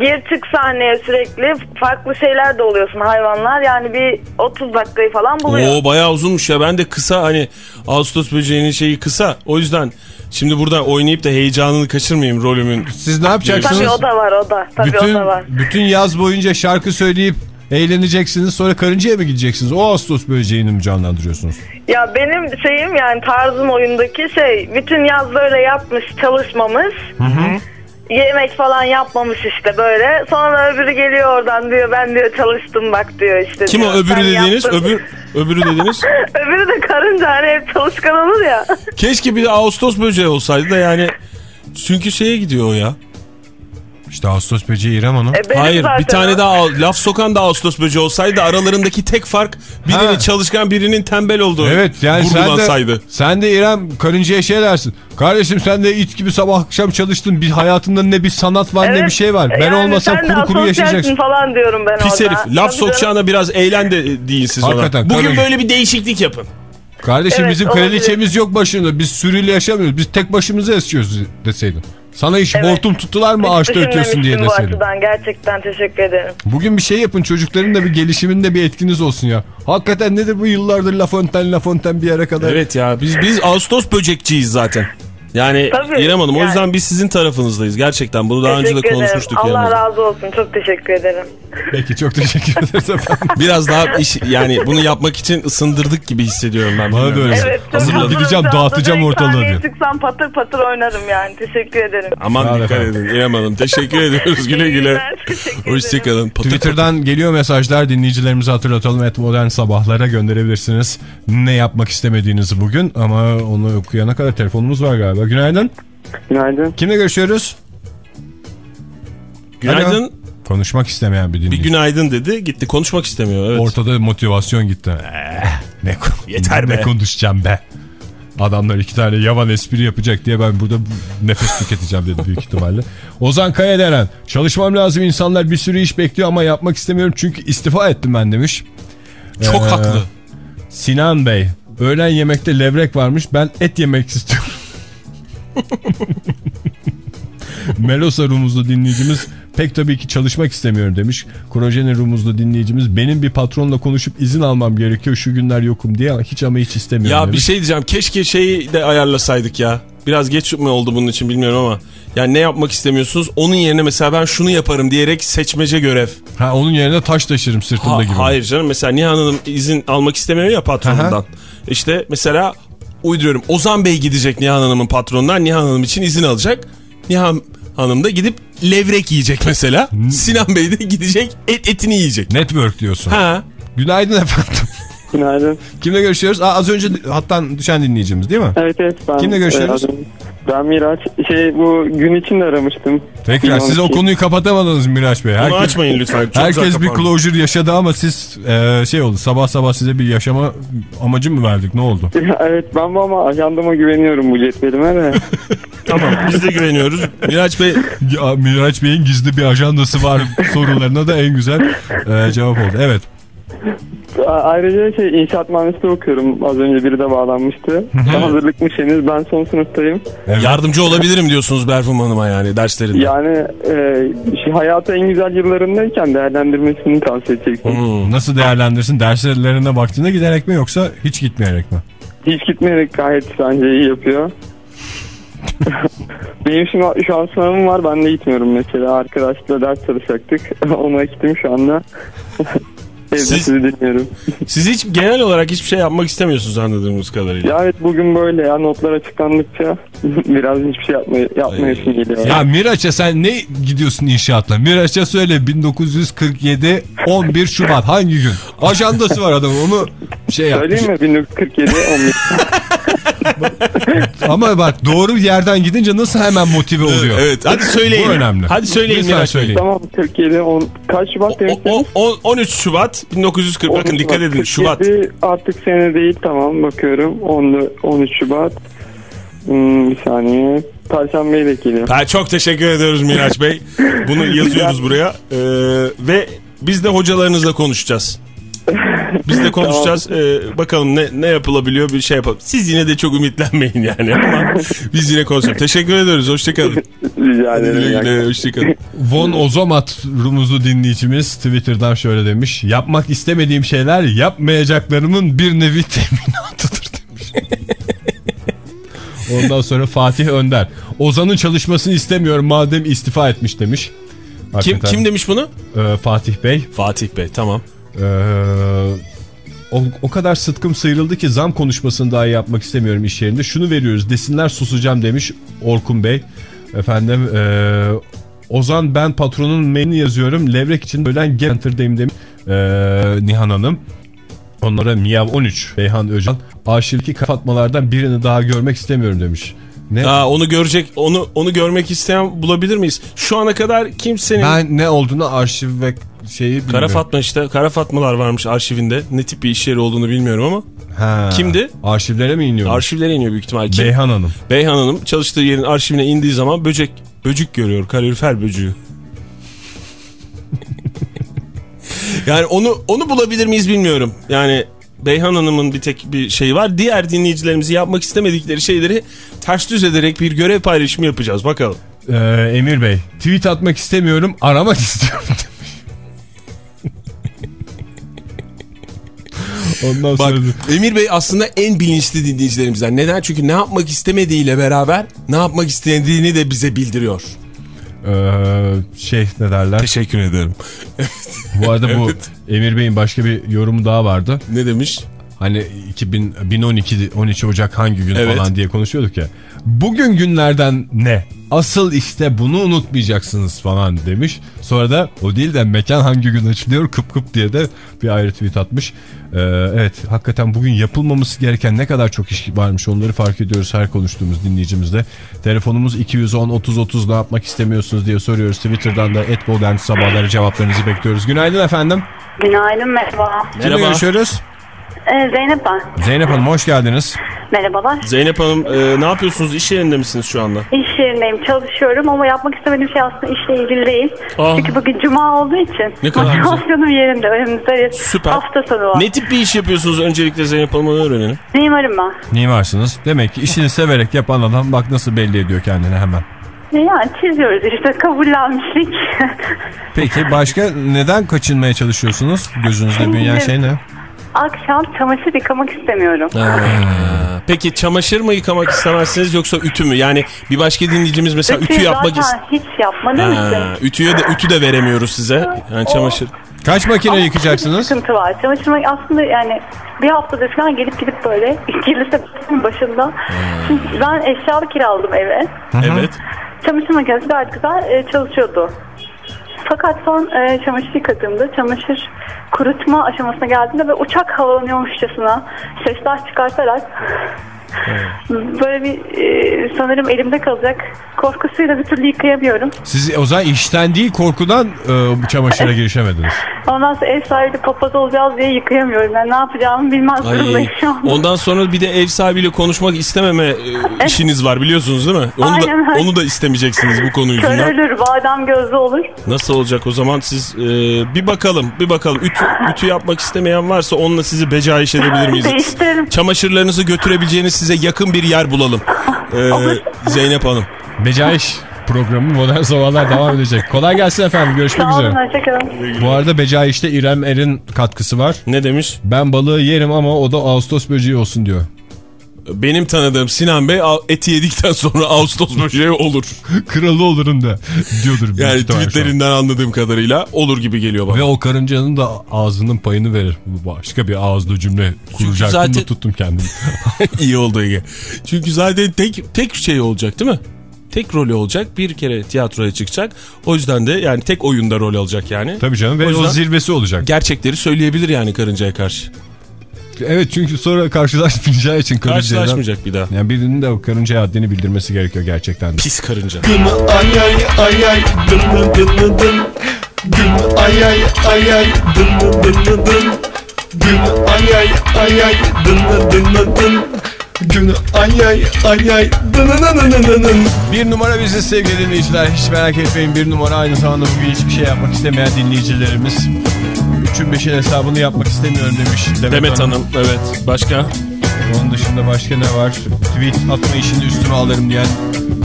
gir çık sahneye sürekli farklı şeyler de oluyorsun hayvanlar. Yani bir 30 dakikayı falan buluyor. Oo bayağı uzunmuş ya. Ben de kısa hani Ağustos böceğinin şeyi kısa. O yüzden şimdi burada oynayıp da heyecanını kaçırmayayım rolümün. Siz ne yapacaksınız? Tabii o da var o da. Tabii bütün, o da var. bütün yaz boyunca şarkı söyleyip eğleneceksiniz sonra karıncaya mı gideceksiniz? O Ağustos böceğini mi canlandırıyorsunuz? Ya benim şeyim yani tarzım oyundaki şey bütün yaz böyle yapmış çalışmamış. Yemek falan yapmamış işte böyle. Sonra öbürü geliyor oradan diyor ben diyor çalıştım bak diyor işte. Kim o diyor. öbürü Sen dediğiniz? yaptın. Öbür, öbürü dediğiniz? öbürü de karınca hani hep çalışkan olur ya. Keşke bir de Ağustos böceği olsaydı da yani çünkü şeye gidiyor o ya. İşte Ağustos böceği İrem Hanım. E, Hayır zaten bir tane daha laf sokan da Ağustos böceği olsaydı aralarındaki tek fark birinin Ha. çalışkan birinin tembel olduğu. Evet yani sen de, sen de İrem karıncaya şey dersin. Kardeşim sen de it gibi sabah akşam çalıştın. Bir hayatında ne bir sanat var ne Evet. bir şey var. Ben Yani olmasam kuru kuru yaşayacaksın. falan diyorum ben Pis orada. herif. Laf sokacağına biraz eğlen de deyin siz ona. Hakikaten, Bugün karın- böyle bir değişiklik yapın. Kardeşim Evet, bizim olabilir. kraliçemiz yok başında. Biz sürüyle yaşamıyoruz. Biz tek başımıza yaşıyoruz deseydin. Sana iş Evet. hortum tuttular mı Hiç ağaçta ötüyorsun diye bu deseydin. açıdan gerçekten teşekkür ederim. Bugün bir şey yapın çocukların da bir gelişiminde bir etkiniz olsun ya. Hakikaten nedir bu yıllardır La Fontaine La Fontaine bir yere kadar. Evet ya biz biz Ağustos böcekçiyiz zaten. Yani Tabii, İrem Hanım o yani. yüzden biz sizin tarafınızdayız. Gerçekten bunu daha önce de teşekkür ederim. konuşmuştuk. Allah yani. razı olsun çok teşekkür ederim. Peki çok teşekkür ederiz efendim. Biraz daha iş, yani bunu yapmak için ısındırdık gibi hissediyorum ben. Bana da öyle. Evet, Hazırla gideceğim dağıtacağım ortalığı diyor. çıksam patır patır oynarım yani. Teşekkür ederim. Aman Sağ dikkat efendim. edin İrem Hanım. Teşekkür ediyoruz güle güle. teşekkür. Hoşçakalın. Patır patır. Twitter'dan geliyor mesajlar dinleyicilerimize hatırlatalım. Et modern sabahlara gönderebilirsiniz. Ne yapmak istemediğinizi bugün ama onu okuyana kadar telefonumuz var galiba. Günaydın. Günaydın. Kimle görüşüyoruz? Günaydın. Alo. Konuşmak istemeyen bir Bir dinleyici. günaydın dedi. Gitti konuşmak istemiyor. Evet. Ortada motivasyon gitti. Eh, ne, Yeter ne be. konuşacağım be. Adamlar iki tane yavan espri yapacak diye ben burada nefes tüketeceğim dedi büyük ihtimalle. Ozan Kaya denen çalışmam lazım insanlar bir sürü iş bekliyor ama yapmak istemiyorum çünkü istifa ettim ben demiş. Çok Ee, haklı. Sinan Bey öğlen yemekte levrek varmış ben et yemek istiyorum. Melosa Rumuzlu dinleyicimiz pek tabii ki çalışmak istemiyorum demiş. Krojeni Rumuzlu dinleyicimiz benim bir patronla konuşup izin almam gerekiyor şu günler yokum diye hiç ama hiç istemiyorum Ya bir demiş. şey diyeceğim. Keşke şeyi de ayarlasaydık ya. Biraz geç mi oldu bunun için bilmiyorum ama. Yani ne yapmak istemiyorsunuz? Onun yerine mesela ben şunu yaparım diyerek seçmece görev. Ha, onun yerine taş taşırım sırtımda Ha- gibi. hayır canım mesela Nihan Hanım izin almak istemiyor ya patronundan. Aha. İşte mesela uyduruyorum. Ozan Bey gidecek Nihan Hanım'ın patronundan. Nihan Hanım için izin alacak. Nihan Hanım da gidip levrek yiyecek mesela. Hmm. Sinan Bey de gidecek et etini yiyecek. Network diyorsun. Ha. Günaydın efendim. Günaydın. Kimle görüşüyoruz? Aa, az önce hattan düşen dinleyicimiz değil mi? Evet evet ben. Kimle görüşüyoruz? e, ben Miraç. Şey bu gün için de aramıştım. Tekrar siz o 2012. konuyu kapatamadınız Miraç Bey. Bunu açmayın lütfen. Çok herkes bir closure yaşadı ama siz e, şey oldu sabah sabah size bir yaşama amacı mı verdik ne oldu? evet ben bu ama ajandama güveniyorum bu cetvelime de. Tamam biz de güveniyoruz. Miraç Bey Ya, Miraç Bey'in gizli bir ajandası var sorularına da en güzel e, cevap oldu. Evet. Ayrıca şey inşaat mühendisliği okuyorum. Az önce biri de bağlanmıştı. Hazırlıkmış henüz. Ben son sınıftayım. yardımcı olabilirim diyorsunuz Berfum Hanım'a yani derslerinde. Yani e, şey, hayatı en güzel yıllarındayken değerlendirmesini tavsiye edecektim. Hmm. Nasıl değerlendirsin? Derslerine vaktinde giderek mi yoksa hiç gitmeyerek mi? Hiç gitmeyerek gayet bence iyi yapıyor. Benim şimdi şu an sınavım var. Ben de gitmiyorum mesela. Arkadaşla ders çalışacaktık. Ona gittim şu anda. Evde Siz- sizi dinliyorum. Siz hiç genel olarak hiçbir şey yapmak istemiyorsunuz anladığımız kadarıyla. Ya evet bugün böyle ya notlar açıklandıkça biraz hiçbir şey yapmaya, yapmayasın geliyor. Ya Miraç'a sen ne gidiyorsun inşaatla? Miraç'a söyle 1947 11 Şubat hangi gün? Ajandası var adamın onu şey yapmış. Söyleyeyim mi? 1947 11. Ama bak doğru yerden gidince nasıl hemen motive oluyor? Evet hadi söyleyin. Bu önemli. Hadi söyleyin Lütfen söyleyin. tamam 47 10 kaç Şubat demiştiniz? o, o- 13 Şubat 1940 bakın 13 dikkat edin Şubat. 47 artık sene değil tamam bakıyorum. 10, 13 Şubat. Hmm, bir saniye. Perşembe'ye de geliyor. Ha, çok teşekkür ediyoruz Miraç Bey. Bunu yazıyoruz buraya. Ee, ve biz de hocalarınızla konuşacağız. Biz de konuşacağız. Ee, bakalım ne ne yapılabiliyor bir şey yapalım. Siz yine de çok ümitlenmeyin yani ama biz yine konuşalım. Teşekkür ediyoruz. Hoşçakalın. Rica ederim. Hoşçakalın. Von Ozomat rumuzlu dinleyicimiz Twitter'dan şöyle demiş. Yapmak istemediğim şeyler yapmayacaklarımın bir nevi teminatıdır demiş. Ondan sonra Fatih Önder. Ozan'ın çalışmasını istemiyorum madem istifa etmiş demiş. Kim, Hakikaten, kim demiş bunu? e, Fatih Bey. Fatih Bey tamam. Ee, o, o kadar sıtkım sıyrıldı ki zam konuşmasını daha iyi yapmak istemiyorum iş yerinde. Şunu veriyoruz desinler susacağım demiş Orkun Bey. Efendim ee, Ozan ben patronun mailini yazıyorum. Levrek için öğlen Genter'dayım demiş ee, Nihan Hanım. Onlara Miyav 13 Beyhan Öcan. Arşivdeki kapatmalardan birini daha görmek istemiyorum demiş. Ne? Aa, onu görecek, onu onu görmek isteyen bulabilir miyiz? Şu ana kadar kimsenin Ben ne olduğunu arşiv ve şeyi bilmiyorum. Kara Fatma işte Kara Fatmalar varmış arşivinde. Ne tip bir iş yeri olduğunu bilmiyorum ama Ha, Kimdi? Arşivlere mi iniyor? arşivlere iniyor büyük ihtimal. Kim? Beyhan Hanım. Beyhan Hanım çalıştığı yerin arşivine indiği zaman böcek böcük görüyor. Kalorifer böcüğü. yani onu onu bulabilir miyiz bilmiyorum. Yani Beyhan Hanım'ın bir tek bir şeyi var. Diğer dinleyicilerimizi yapmak istemedikleri şeyleri ters düz ederek bir görev paylaşımı yapacağız. Bakalım. Ee, Emir Bey tweet atmak istemiyorum aramak istiyorum Ondan Bak sonra Emir Bey aslında en bilinçli dinleyicilerimizden. Neden? Çünkü ne yapmak istemediğiyle beraber ne yapmak istediğini de bize bildiriyor. ee, şey ne derler. Teşekkür ederim. Bu arada bu Evet. Emir Bey'in başka bir yorumu daha vardı. Ne demiş? Hani 2000, 1012 13 Ocak hangi gün Evet. falan diye konuşuyorduk ya. Bugün günlerden ne? Asıl işte bunu unutmayacaksınız falan demiş. Sonra da o değil de mekan hangi gün açılıyor kıp kıp diye de bir ayrı tweet atmış. Ee, evet hakikaten bugün yapılmaması gereken ne kadar çok iş varmış onları fark ediyoruz her konuştuğumuz dinleyicimizde. Telefonumuz 210 30 30 ne yapmak istemiyorsunuz diye soruyoruz. Twitter'dan da etmodern sabahları cevaplarınızı bekliyoruz. Günaydın efendim. Günaydın merhaba. Kimle Merhaba. görüşüyoruz? Ee, Zeynep ben. Zeynep Hanım hoş geldiniz. Merhabalar. Zeynep Hanım e, ne yapıyorsunuz? İş yerinde misiniz şu anda? İş yerindeyim çalışıyorum ama yapmak istemediğim şey aslında işle ilgili değil. Aa. Çünkü bugün cuma olduğu için Ne kadar güzel. motivasyonum yerinde. Önümüzde Süper. hafta sonu var. Ne tip bir iş yapıyorsunuz öncelikle Zeynep Hanım'ı öğrenelim. Mimarım ben. Niye varsınız? Demek ki işini severek yapan adam bak nasıl belli ediyor kendini hemen. E, Yani çiziyoruz işte kabullenmişlik. Peki başka neden kaçınmaya çalışıyorsunuz? Gözünüzde büyüyen şey ne? Akşam çamaşır yıkamak istemiyorum. Peki çamaşır mı yıkamak istemezsiniz yoksa ütü mü? Yani bir başka dinleyicimiz mesela ütü, Ütüyü yapmak istiyor. hiç yapmadığım için. Ütüye de ütü de veremiyoruz size. Yani çamaşır. Kaç makine Ama yıkacaksınız? Sıkıntı var. Çamaşır aslında yani bir haftadır falan gelip gidip böyle kirli sepetin başında. Çünkü ben eşyalı kiraladım eve. Evet. Çamaşır makinesi gayet güzel e, çalışıyordu. Fakat son e, çamaşır yıkadığımda çamaşır kurutma aşamasına geldiğinde ve uçak havalanıyormuşçasına sesler çıkartarak böyle bir e, sanırım elimde kalacak korkusuyla bir türlü yıkayamıyorum. Siz o zaman işten değil korkudan e, bu çamaşıra girişemediniz. Ondan sonra ev sahibi papaz olacağız diye yıkayamıyorum. Yani ne yapacağımı bilmez Ay, durumdayım şu anda. ondan sonra bir de ev sahibiyle konuşmak istememe e, işiniz var biliyorsunuz değil mi? Onu da, Aynen onu da istemeyeceksiniz bu konu Kör yüzünden. ölür, badem gözlü olur. Nasıl olacak o zaman siz e, bir bakalım bir bakalım ütü, ütü yapmak istemeyen varsa onunla sizi becaiş edebilir miyiz? Değiştirelim. Çamaşırlarınızı götürebileceğiniz size yakın bir yer bulalım. E, Zeynep Hanım. Becaiş programı Modern Sabahlar devam edecek. Kolay gelsin efendim. Görüşmek Sağ olun, üzere. Bu arada Becaiş'te İrem Er'in katkısı var. Ne demiş? Ben balığı yerim ama o da Ağustos böceği olsun diyor. Benim tanıdığım Sinan Bey eti yedikten sonra Ağustos böceği olur. Kralı olurum da diyordur. Yani tweetlerinden anladığım kadarıyla olur gibi geliyor bana. Ve o karıncanın da ağzının payını verir. Başka bir ağızlı cümle kuracaktım zaten- tuttum kendimi. İyi oldu Ege. Çünkü zaten tek tek şey olacak değil mi? Tek rolü olacak. Bir kere tiyatroya çıkacak. O yüzden de yani tek oyunda rol alacak yani. Tabii canım ve O o, zirvesi olacak. Gerçekleri söyleyebilir yani karıncaya karşı. Evet çünkü sonra karşılaşmayacağı için karıncayla. Karşılaşmayacak bir daha. Yani birinin de o karıncaya haddini bildirmesi gerekiyor gerçekten de. Pis karınca. Ay ay ay ay dın dın dın dın dın Dın ay ay ay ay dın dın dın dın dın Dın ay ay ay ay dın dın dın dın dın Dın ay ay ay ay dın dın dın dın dın dın Bir numara bizi sevgili dinleyiciler. Hiç merak etmeyin bir numara aynı zamanda bugün hiçbir şey yapmak istemeyen dinleyicilerimiz. Üçün beşin hesabını yapmak istemiyorum demiş Demet, Demet Hanım evet. Başka? Onun dışında başka ne var? Tweet atma işini üstüme alırım diyen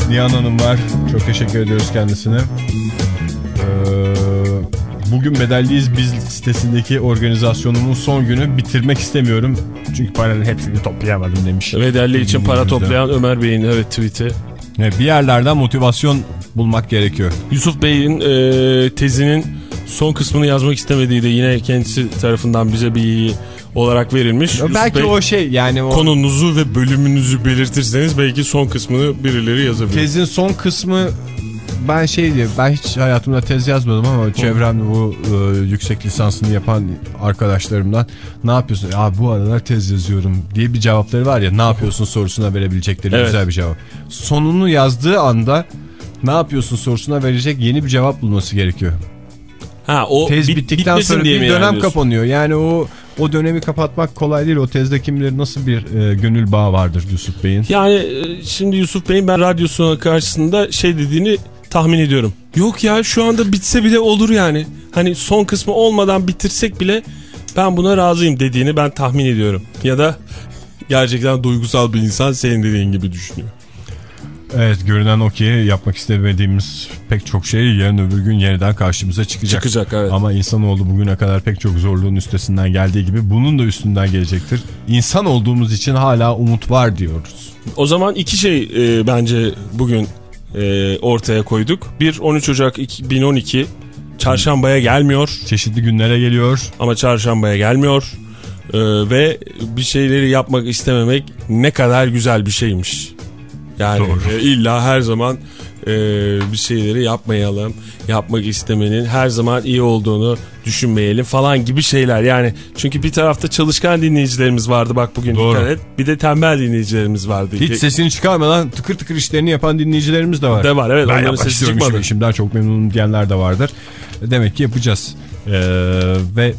Nihan Hanım var. Çok teşekkür ediyoruz kendisine. Ee, bugün bedelliyiz biz sitesindeki organizasyonumun son günü bitirmek istemiyorum. Çünkü paranın hepsini toplayamadım demiş. Vedelli için para toplayan Ömer Bey'in evet tweet'i. Bir yerlerden motivasyon bulmak gerekiyor. Yusuf Bey'in e, tezinin son kısmını yazmak istemediği de yine kendisi tarafından bize bir iyi olarak verilmiş. Belki Bey, o şey yani o konunuzu ve bölümünüzü belirtirseniz belki son kısmını birileri yazabilir. tezin son kısmı ben şey diye ben hiç hayatımda tez yazmadım ama çevremde bu e, yüksek lisansını yapan arkadaşlarımdan ne yapıyorsun? Ya bu aralar tez yazıyorum diye bir cevapları var ya ne yapıyorsun sorusuna verebilecekleri Evet. güzel bir cevap. Sonunu yazdığı anda ne yapıyorsun sorusuna verecek yeni bir cevap bulması gerekiyor. Ha o Tez bit- bittikten sonra diye bir dönem yani kapanıyor. Yani o o dönemi kapatmak kolay değil. O tezde kim bilir nasıl bir e, gönül bağı vardır Yusuf Bey'in. Yani e, şimdi Yusuf Bey'in ben radyosuna karşısında şey dediğini tahmin ediyorum. Yok ya şu anda bitse bile olur yani. Hani son kısmı olmadan bitirsek bile ben buna razıyım dediğini ben tahmin ediyorum. Ya da gerçekten duygusal bir insan senin dediğin gibi düşünüyor. Evet görünen o ki yapmak istemediğimiz pek çok şey yarın öbür gün yeniden karşımıza çıkacak. Çıkacak evet. Ama insanoğlu bugüne kadar pek çok zorluğun üstesinden geldiği gibi bunun da üstünden gelecektir. İnsan olduğumuz için hala umut var diyoruz. O zaman iki şey e, bence bugün e, ortaya koyduk. Bir 13 Ocak 2012 çarşambaya gelmiyor Çeşitli günlere geliyor. ama çarşambaya gelmiyor. E, ve bir şeyleri yapmak istememek ne kadar güzel bir şeymiş. Yani Doğru. e, illa her zaman e, bir şeyleri yapmayalım. Yapmak istemenin her zaman iyi olduğunu düşünmeyelim falan gibi şeyler. Yani çünkü bir tarafta çalışkan dinleyicilerimiz vardı bak bugün Doğru. dikkat et. Bir de tembel dinleyicilerimiz vardı. Hiç sesini çıkarmadan tıkır tıkır işlerini yapan dinleyicilerimiz de var. De var, evet, Ben onların sesi çıkmadı. işimi, işimden çok memnunum diyenler de vardır. Demek ki yapacağız. Ee, ve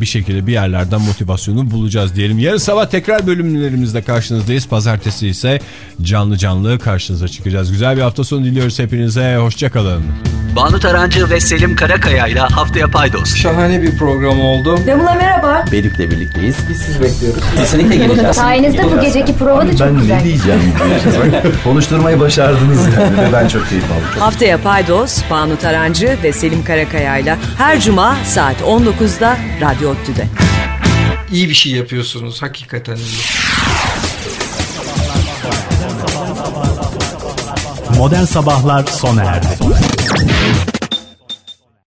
bir şekilde bir yerlerden motivasyonu bulacağız diyelim. Yarın sabah tekrar bölümlerimizde karşınızdayız. Pazartesi ise canlı canlı karşınıza çıkacağız. Güzel bir hafta sonu diliyoruz hepinize. Hoşçakalın. Banu Tarancı ve Selim Karakaya ile haftaya paydos. Şahane bir program oldu. Demula merhaba. Bedük'le birlikteyiz. Biz sizi bekliyoruz. Kesinlikle geleceğiz. Sayenizde bu geceki prova da çok güzel. diyeceğim? Konuşturmayı başardınız yani. Ve ben çok keyif aldım. Çok Haftaya Paydos, Banu Tarancı ve Selim Karakaya'yla her cuma saat 19'da Radyo Ottü'de. iyi bir şey yapıyorsunuz. Hakikaten. Modern Sabahlar sona erdi.